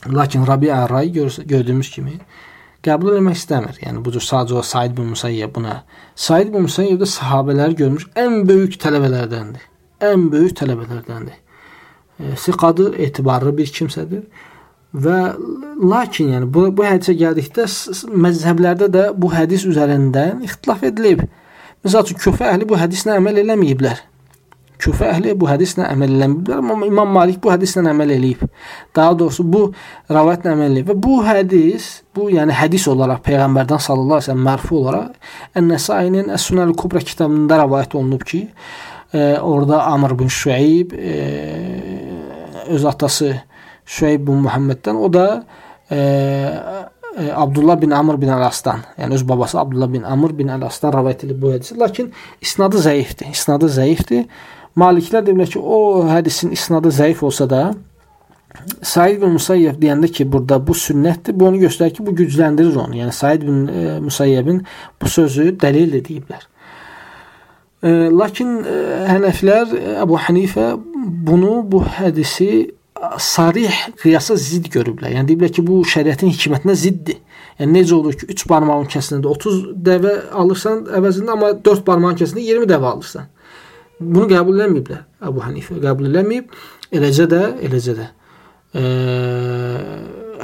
Lakin Rabi Ərray gördüyümüz kimi qəbul etmək istəmir. Yəni bu cür sadəcə o Said bin Musayyib buna. Said bin Musayyib də sahabeləri görmüş ən böyük tələbələrdəndir. Ən böyük tələbələrdəndir. E, siqadır, etibarlı bir kimsədir. Və lakin yəni bu bu hədisə gəldikdə məzhəblərdə də bu hədis üzərində ixtilaf edilib. Məsəl üçün küfə əhli bu hədislə əməl eləməyiblər. Küfə əhli bu hədislə əməl eləməyiblər, amma İmam Malik bu hədislə əməl eləyib. Daha doğrusu bu rivayətlə əməl eləyib və bu hədis, bu yəni hədis olaraq peyğəmbərdən sallallahu əleyhi və səlləm mərfu olaraq Ən-Nəsai'nin Əs-Sunəl Kubra kitabında rivayət olunub ki, e, orada Amr bin Şüeyb e, öz atası Şüeyb bin Muhammeddən o da e, e, Abdullah bin Amr bin Əl-Asdan, yəni öz babası Abdullah bin Amr bin Əl-Asdan rivayət edib bu hədisi. Lakin isnadı zəifdir. İsnadı zəifdir. Maliklər deyirlər ki, o hədisin isnadı zəif olsa da Said bin Musayyəb deyəndə ki, burada bu sünnətdir, bu onu göstərir ki, bu gücləndirir onu. Yəni Said bin e, Musayyəbin bu sözü dəlil deyiblər. E, lakin e, Hənəflər, Əbu Hanifə bunu bu hədisi sarih qiyasa zidd görüblər. Yəni deyiblər ki, bu şəriətin hikmətinə ziddir. Yəni necə olur ki, 3 barmağın kəsində 30 dəvə alırsan əvəzində, amma 4 barmağın kəsində 20 dəvə alırsan. Bunu qəbul eləməyiblər. Əbu Hanifə qəbul eləməyib. Eləcə də, eləcə də.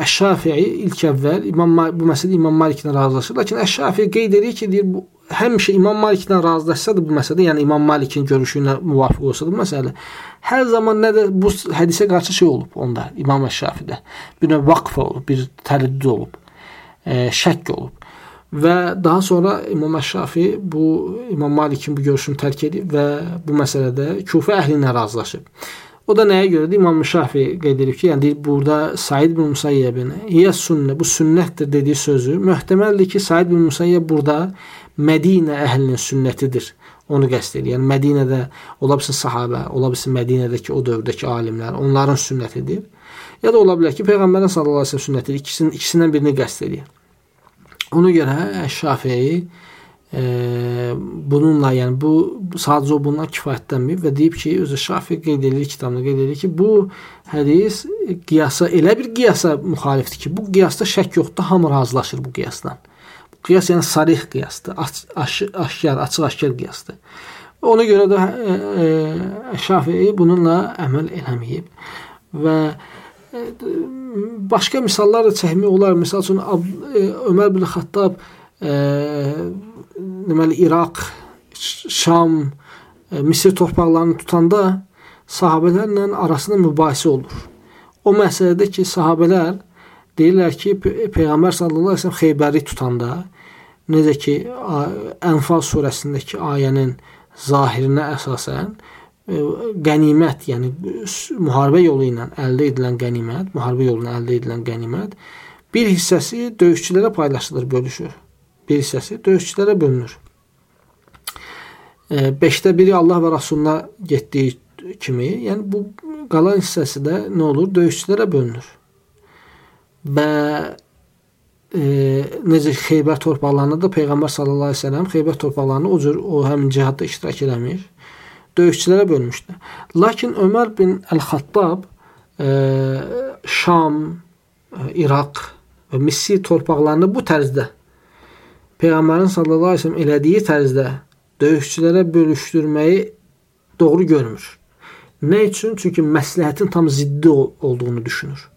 Əş-Şafii ilk əvvəl İmam bu məsələdə İmam Maliklə razılaşır. Lakin Əş-Şafii qeyd edir ki, deyir bu həmişə İmam Maliklə razılaşsa da bu məsələdə, yəni İmam Malikin görüşü ilə müvafiq olsa da bu məsələ hər zaman nə də bu hədisə qarşı şey olub onda İmam Əş-Şafiidə. Bir növ vaqf olub, bir tərəddüd olub, ə, şəkk olub. Və daha sonra İmam Əşşafi bu İmam Malikin bu görüşünü tərk edib və bu məsələdə Kufə əhli ilə razılaşıb. O da nəyə görədir? İmam Şafi qeyd edib ki, yəni deyir burada Said bin Musayyəbin "Hiyə sünnə" bu sünnətdir dediyi sözü möhtəməldir ki, Said bin Musayyəb burada Mədinə əhlinin sünnətidir. Onu qəsd edir. Yəni Mədinədə ola bilsin sahabə, ola bilsin Mədinədəki o dövrdəki alimlər, onların sünnətidir. Ya da ola bilər ki, Peyğəmbərin sallallahu əleyhi və səlləm sünnətidir. İkisinin ikisindən birini qəsd edir. Ona görə Şafii e, bununla, yəni bu sadəcə bundan kifayətlənməyib və deyib ki, özü Şafii qeyd edir kitabında qeyd edir ki, bu hədis qiyasa elə bir qiyasa müxalifdir ki, bu qiyasda şək yoxdur, hamı razılaşır bu qiyasdan. Bu qiyas yəni sarih qiyasdır, aş, aş, aşkar, açıq-aşkar qiyasdır. Ona görə də e, e, Şafii bununla əməl eləməyib və e, başqa misallar da çəkmək olar. Məsəl üçün e, Ömər bin Xattab e, deməli İraq, Şam, e, Misir torpaqlarını tutanda sahabelərlə arasında mübahisə olur. O məsələdə ki, sahabelər deyirlər ki, Peyğəmbər sallallahu əleyhi və səlləm Xeybəri tutanda necə ki Ənfal surəsindəki ayənin zahirinə əsasən e, qənimət, yəni müharibə yolu ilə əldə edilən qənimət, müharibə yolu ilə əldə edilən qənimət bir hissəsi döyüşçülərə paylaşılır, bölüşür. Bir hissəsi döyüşçülərə bölünür. 5də e, biri Allah və Rasuluna getdiyi kimi, yəni bu qalan hissəsi də nə olur? Döyüşçülərə bölünür. Və e, necə Xeybər torpaqlarında da Peyğəmbər sallallahu əleyhi və səlləm Xeybər torpaqlarını o cür o həmin cihadda iştirak eləmir. Döyüşçülərə bölmüşdü. Lakin Ömər bin Əl-Xattab e, Şam, e, İraq və Misir torpaqlarını bu tərzdə Peyğəmbərin sallallahu əleyhi və səlləm elədiyi tərzdə döyüşçülərə bölüşdürməyi doğru görmür. Nə üçün? Çünki məsləhətin tam ziddi olduğunu düşünür.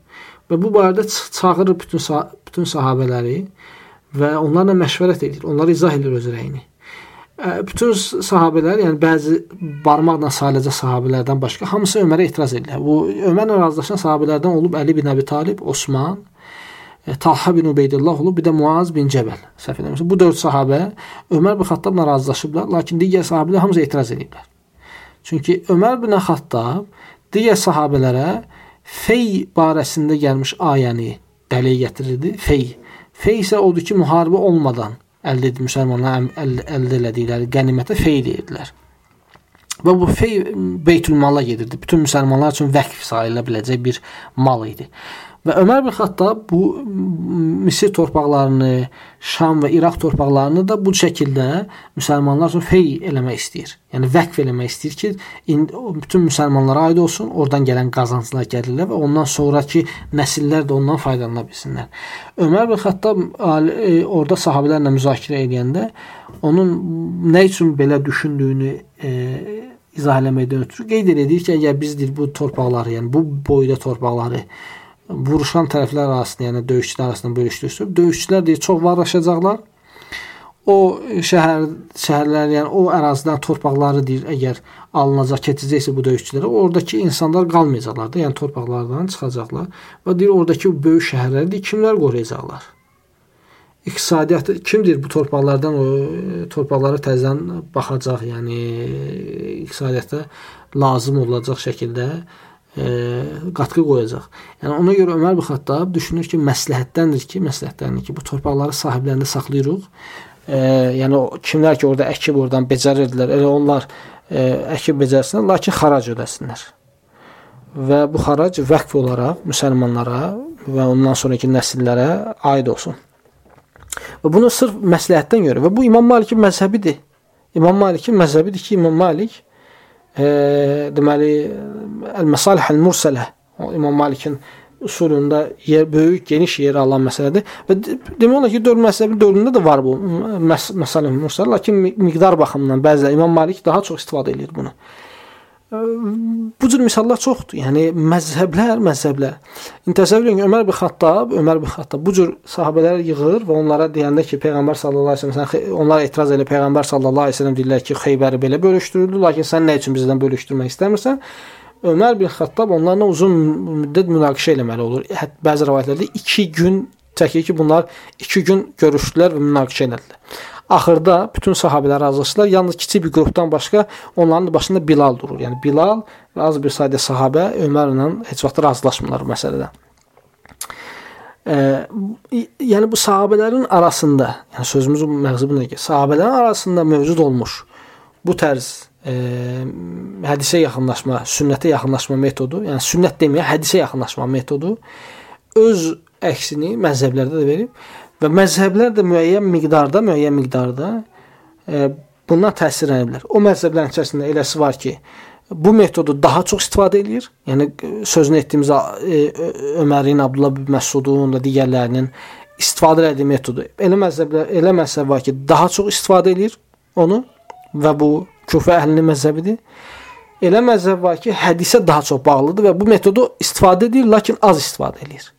Və bu barədə çağırır bütün bütün sahabeləri və onlarla məşvərət edir. Onlara izah edir öz rəyini. Bütün sahabelər, yəni bəzi barmaqla sayılacaq sahabelərdən başqa hamısı Ömərə etiraz edirlər. Bu Ömərlə razılaşan sahabelərdən olub Əli bin Əbi Talib, Osman, Talha bin Ubeydillah olub, bir də Muaz bin Cəbəl. Səhv eləmirəm. Bu 4 sahabə Ömər bin Xattabla razılaşıblar, lakin digər sahabelər hamısı etiraz ediblər. Çünki Ömər bin Xattab digər sahabelərə fey barəsində gəlmiş ayəni dəlil gətirirdi. Fey. Fey isə odur ki, müharibə olmadan əldə edib müsəlmanlar əldə elədikləri qənimətə fey deyirdilər. Və bu fey Beytülmala gedirdi. Bütün müsəlmanlar üçün vəqf sayıla biləcək bir mal idi. Və Ömər bin Xattab bu Misir torpaqlarını, Şam və İraq torpaqlarını da bu şəkildə müsəlmanlar üçün fey eləmək istəyir. Yəni vəqf eləmək istəyir ki, bütün müsəlmanlara aid olsun, oradan gələn qazanclar gəlirlər və ondan sonrakı nəsillər də ondan faydalana bilsinlər. Ömər bin Xattab e, orada sahabelərlə müzakirə edəndə onun nə üçün belə düşündüyünü e, izah eləməkdən ötürü qeyd edir ki, əgər biz deyir bu torpaqları, yəni bu boyda torpaqları vuruşan tərəflər arasında, yəni döyüşçülər arasında bölüşdürsə, döyüşçülər deyir çox varlaşacaqlar. O şəhər şəhərlər, yəni o ərazidən torpaqları deyir, əgər alınacaq, keçəcəksə bu döyüşçülərə, oradakı insanlar qalmayacaqlar da, yəni torpaqlardan çıxacaqlar və deyir oradakı bu böyük şəhərləri deyir, kimlər qoruyacaqlar? İqtisadiyyatı kimdir bu torpaqlardan o torpaqlara təzədən baxacaq, yəni iqtisadiyyata lazım olacaq şəkildə e, qatqı qoyacaq. Yəni ona görə Ömər bin Xattab düşünür ki, məsləhətdəndir ki, məsləhətdəndir ki, bu torpaqları sahiblərində saxlayırıq. E, yəni kimlər ki, orada əkib oradan becərirdilər, elə onlar e, əkib becərsinlər, lakin xarac ödəsinlər. Və bu xarac vəqf olaraq müsəlmanlara və ondan sonraki nəsillərə aid olsun. Və bunu sırf məsləhətdən görə və bu İmam Malikin məzhəbidir. İmam Malikin məzhəbidir ki, İmam Malik deməli Əl-Məsalih Əl-Mursələ İmam Malikin usulunda yer böyük, geniş yer alan məsələdir. Və demək olar ki, dörd məzhəbin dördündə də var bu məs Məsalih Mursələ, lakin miqdar baxımından bəzən İmam Malik daha çox istifadə edir bunu bu cür misallar çoxdur. Yəni məzhəblər, məzhəblər. İndi təsəvvür edin Ömər bin Xattab, Ömər bin Xattab bu cür sahabeləri yığır və onlara deyəndə ki, Peyğəmbər sallallahu əleyhi və səlləm onlar etiraz edir. Peyğəmbər sallallahu əleyhi və səlləm deyirlər ki, Xeybəri belə bölüşdürüldü, lakin sən nə üçün bizdən bölüşdürmək istəmirsən? Ömər bin Xattab onlarla uzun müddət münaqişə eləməli olur. Hətta bəzi rivayətlərdə 2 gün çəkir ki, bunlar 2 gün görüşdülər və münaqişə elədilər. Axırda bütün sahabelər razılaşdılar. Yalnız kiçik bir qrupdan başqa onların başında Bilal durur. Yəni Bilal və az bir sayda sahabə Ömərlə heç vaxt razılaşmırlar bu məsələdə. E, yəni bu sahabələrin arasında, yəni sözümüzün məğzi budur ki, sahabələrin arasında mövcud olmuş bu tərz e, hədisə yaxınlaşma, sünnətə yaxınlaşma metodu, yəni sünnət deməyə hədisə yaxınlaşma metodu öz əksini məzhəblərdə də verib Və məzhəblər də müəyyən miqdarda, müəyyən miqdarda e, bundan təsirlənə bilər. O məzhəblərin içərisində eləsi var ki, bu metodu daha çox istifadə eləyir. Yəni sözünü etdiyimiz e, Ömərin, Abdullah bin Məsudun və digərlərinin istifadə etdiyi metodu. Elə məzhəblər, elə məzhəb var ki, daha çox istifadə eləyir onu və bu küfə əhlinin məzhəbidir. Elə məzhəb var ki, hədisə daha çox bağlıdır və bu metodu istifadə edir, lakin az istifadə edir.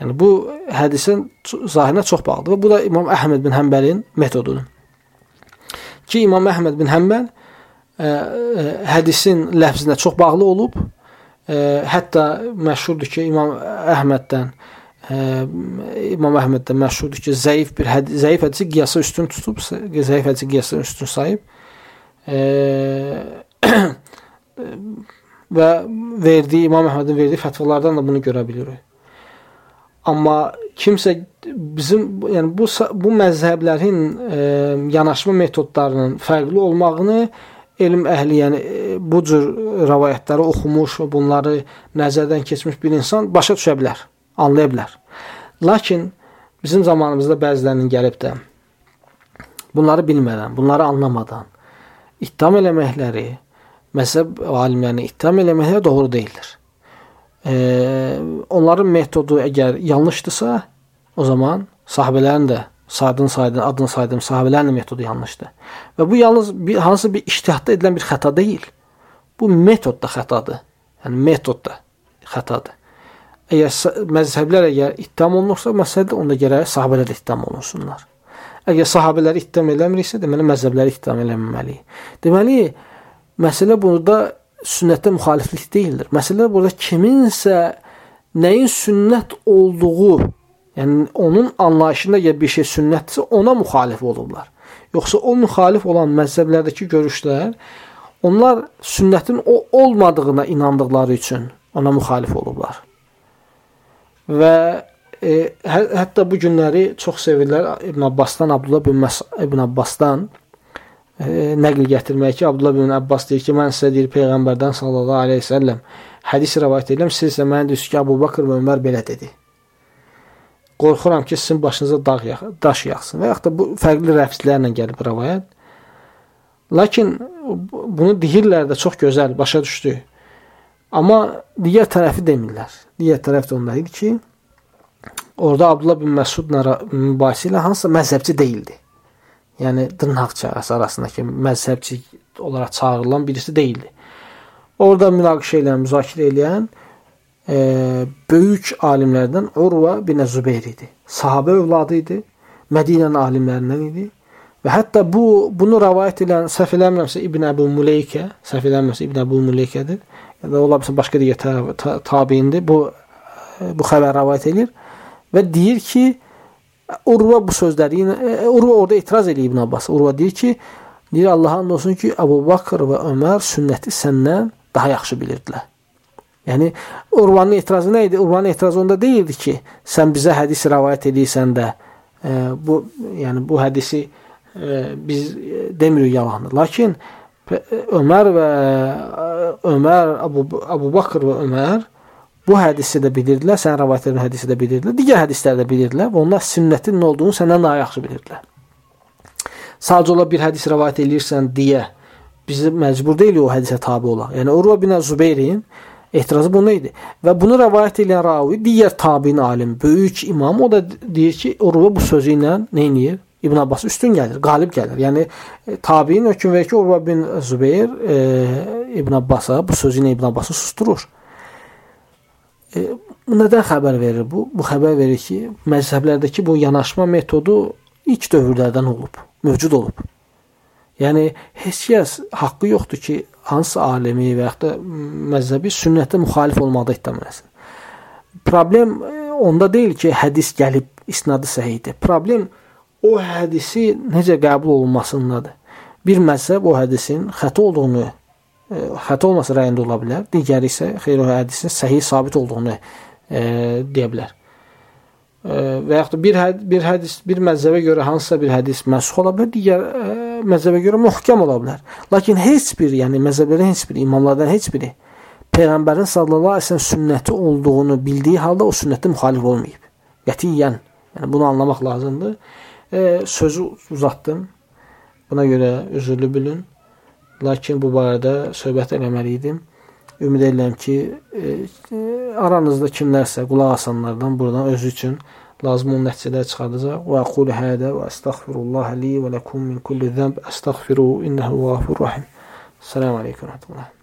Yəni bu hədisin zahirinə çox bağlıdır və bu da İmam Əhməd bin Həmbəlin metodudur. Ki İmam Əhməd bin Həmbəl ə, ə, hədisin ləfzinə çox bağlı olub. Ə, hətta məşhurdur ki, İmam Əhməddən ə, İmam Əhməddən məşhurdur ki, zəif bir hədis, zəif hədisi qiyasa üstün tutub, zəif hədisi qiyasa üstün sayıb. Ə, və verdiyi İmam Əhmədin verdiyi fətvalardan da bunu görə bilirik. Amma kimsə bizim yəni bu bu məzhəblərin e, yanaşma metodlarının fərqli olmağını elm əhli, yəni e, bu cür rivayətləri oxumuş və bunları nəzərdən keçmiş bir insan başa düşə bilər, anlaya bilər. Lakin bizim zamanımızda bəzilərinin gəlib də bunları bilmədən, bunları anlamadan ittiham eləməkləri, məzhəb alimlərini ittiham eləməkləri doğru deyildir e, onların metodu əgər yanlışdırsa, o zaman sahabələrin də saydın saydın, adını saydım, sahabələrin də metodu yanlışdır. Və bu yalnız bir, hansı bir iştihadda edilən bir xəta deyil. Bu metod da xətadır. Yəni metod da xətadır. Əgər məzhəblər əgər ittiham olunursa, məsələdə onda gərək sahabələr ittiham olunsunlar. Əgər sahabələri ittiham eləmiriksə, deməli məzhəbləri ittiham eləməməliyik. Deməli, məsələ burada sünnətə müxaliflik deyildir. Məsələ burada kiminsə nəyin sünnət olduğu, yəni onun anlayışında ya bir şey sünnətdirsə, ona müxalif olublar. Yoxsa o müxalif olan məzhəblərdəki görüşlər onlar sünnətin o olmadığına inandıqları üçün ona müxalif olublar. Və e, hə, hətta bu günləri çox sevirlər İbn Abbasdan, Abdullah bin Məs İbn Abbasdan nəql gətirmək ki, Abdullah bin Abbas deyir ki, mən sizə deyir peyğəmbərdən sallallahu əleyhi və səlləm hədis rivayet edirəm, siz isə mənə deyirsiniz ki, Əbu Bakır və Ömər belə dedi. Qorxuram ki, sizin başınıza dağ yax daş yaxsın. Və yaxud da bu fərqli rəfslərlə gəlib rivayət. Lakin bunu deyirlər də çox gözəl, başa düşdü. Amma digər tərəfi demirlər. Digər tərəf də onda idi ki, orada Abdullah bin Məsud mübahisə ilə hansısa məzhəbçi deyildi yəni dırnaq çağası arasındakı məzhəbçi olaraq çağırılan birisi deyildi. Orada münaqişə ilə müzakirə edən e, böyük alimlərdən Urva bin Zübeyr idi. Sahabə övladı idi. Mədinənin alimlərindən idi. Və hətta bu bunu rivayet edən səhv eləmirəmsə İbn Əbu Muleykə, səhv eləmirəmsə İbn Əbu Muleykədir. Ya da ola bilsin başqa digər tabiindir. Bu bu xəbər rivayet edir və deyir ki, Urva bu sözləri e, Urva orada etiraz edir İbn Abbas. Urva deyir ki, deyir Allaha and olsun ki, Əbu Bakr və Ömər sünnəti səndən daha yaxşı bilirdilər. Yəni Urvanın etirazı nə idi? Urvanın etirazı onda deyildi ki, sən bizə hədis rivayet edirsən də e, bu yəni bu hədisi e, biz demirik yalandır. Lakin Ömər və e, Ömər, Əbu, Əbu Bakr və Ömər Bu hədisi də bilirdilər, sən rivayet edən hədisi də bilirdilər, digər hədisləri də bilirdilər və onlar sünnətin nə olduğunu səndən daha yaxşı bilirdilər. Sadəcə ola bir hədis rivayet eləyirsən deyə bizi məcbur deyil o hədisə tabe olaq. Yəni Urva bin Zübeyrin etirazı bu idi. Və bunu rivayet edən ravi digər tabiin alim, böyük imam o da deyir ki, Urva bu sözü ilə nə edir? İbn Abbas üstün gəlir, qalib gəlir. Yəni tabiin hökm verir ki, Urva bin Zübeyr e, İbn Abbasa bu sözü ilə İbn Abbası susturur. E, nədən xəbər verir bu? Bu xəbər verir ki, məzhəblərdəki bu yanaşma metodu ilk dövrlərdən olub, mövcud olub. Yəni heç kəs haqqı yoxdur ki, hansı alimi və yaxud da məzhəbi sünnətə müxalif olmaqda ittiham eləsin. Problem e, onda deyil ki, hədis gəlib isnadı səhihdir. Problem o hədisi necə qəbul olunmasındadır. Bir məzhəb o hədisin xəta olduğunu xəta olmasa rəyində ola bilər. Digəri isə xeyr hədisin səhih sabit olduğunu e, deyə bilər. E, və yaxud da bir həd bir hədis bir məzhəbə görə hansısa bir hədis məsux ola bilər, digər e, məzhəbə görə möhkəm ola bilər. Lakin heç bir, yəni məzhəblərin heç biri, imamlardan heç biri peyğəmbərin sallallahu əleyhi və səlləm sünnəti olduğunu bildiyi halda o sünnətə müxalif olmayıb. Qətiyyən. Yəni bunu anlamaq lazımdır. E, sözü uzatdım. Buna görə üzrlü bilin. Lakin bu barədə söhbət eləməli idim. Ümid edirəm ki, e, aranızda kimlərsə qulaq asanlardan buradan özü üçün lazım olan nəticələr çıxardacaq. Və aqulu hada və əstəğfirullah li və lakum min kulli zənb əstəğfiruhu innehu ghafurur rahim. Assalamu alaykum və rahmetullah.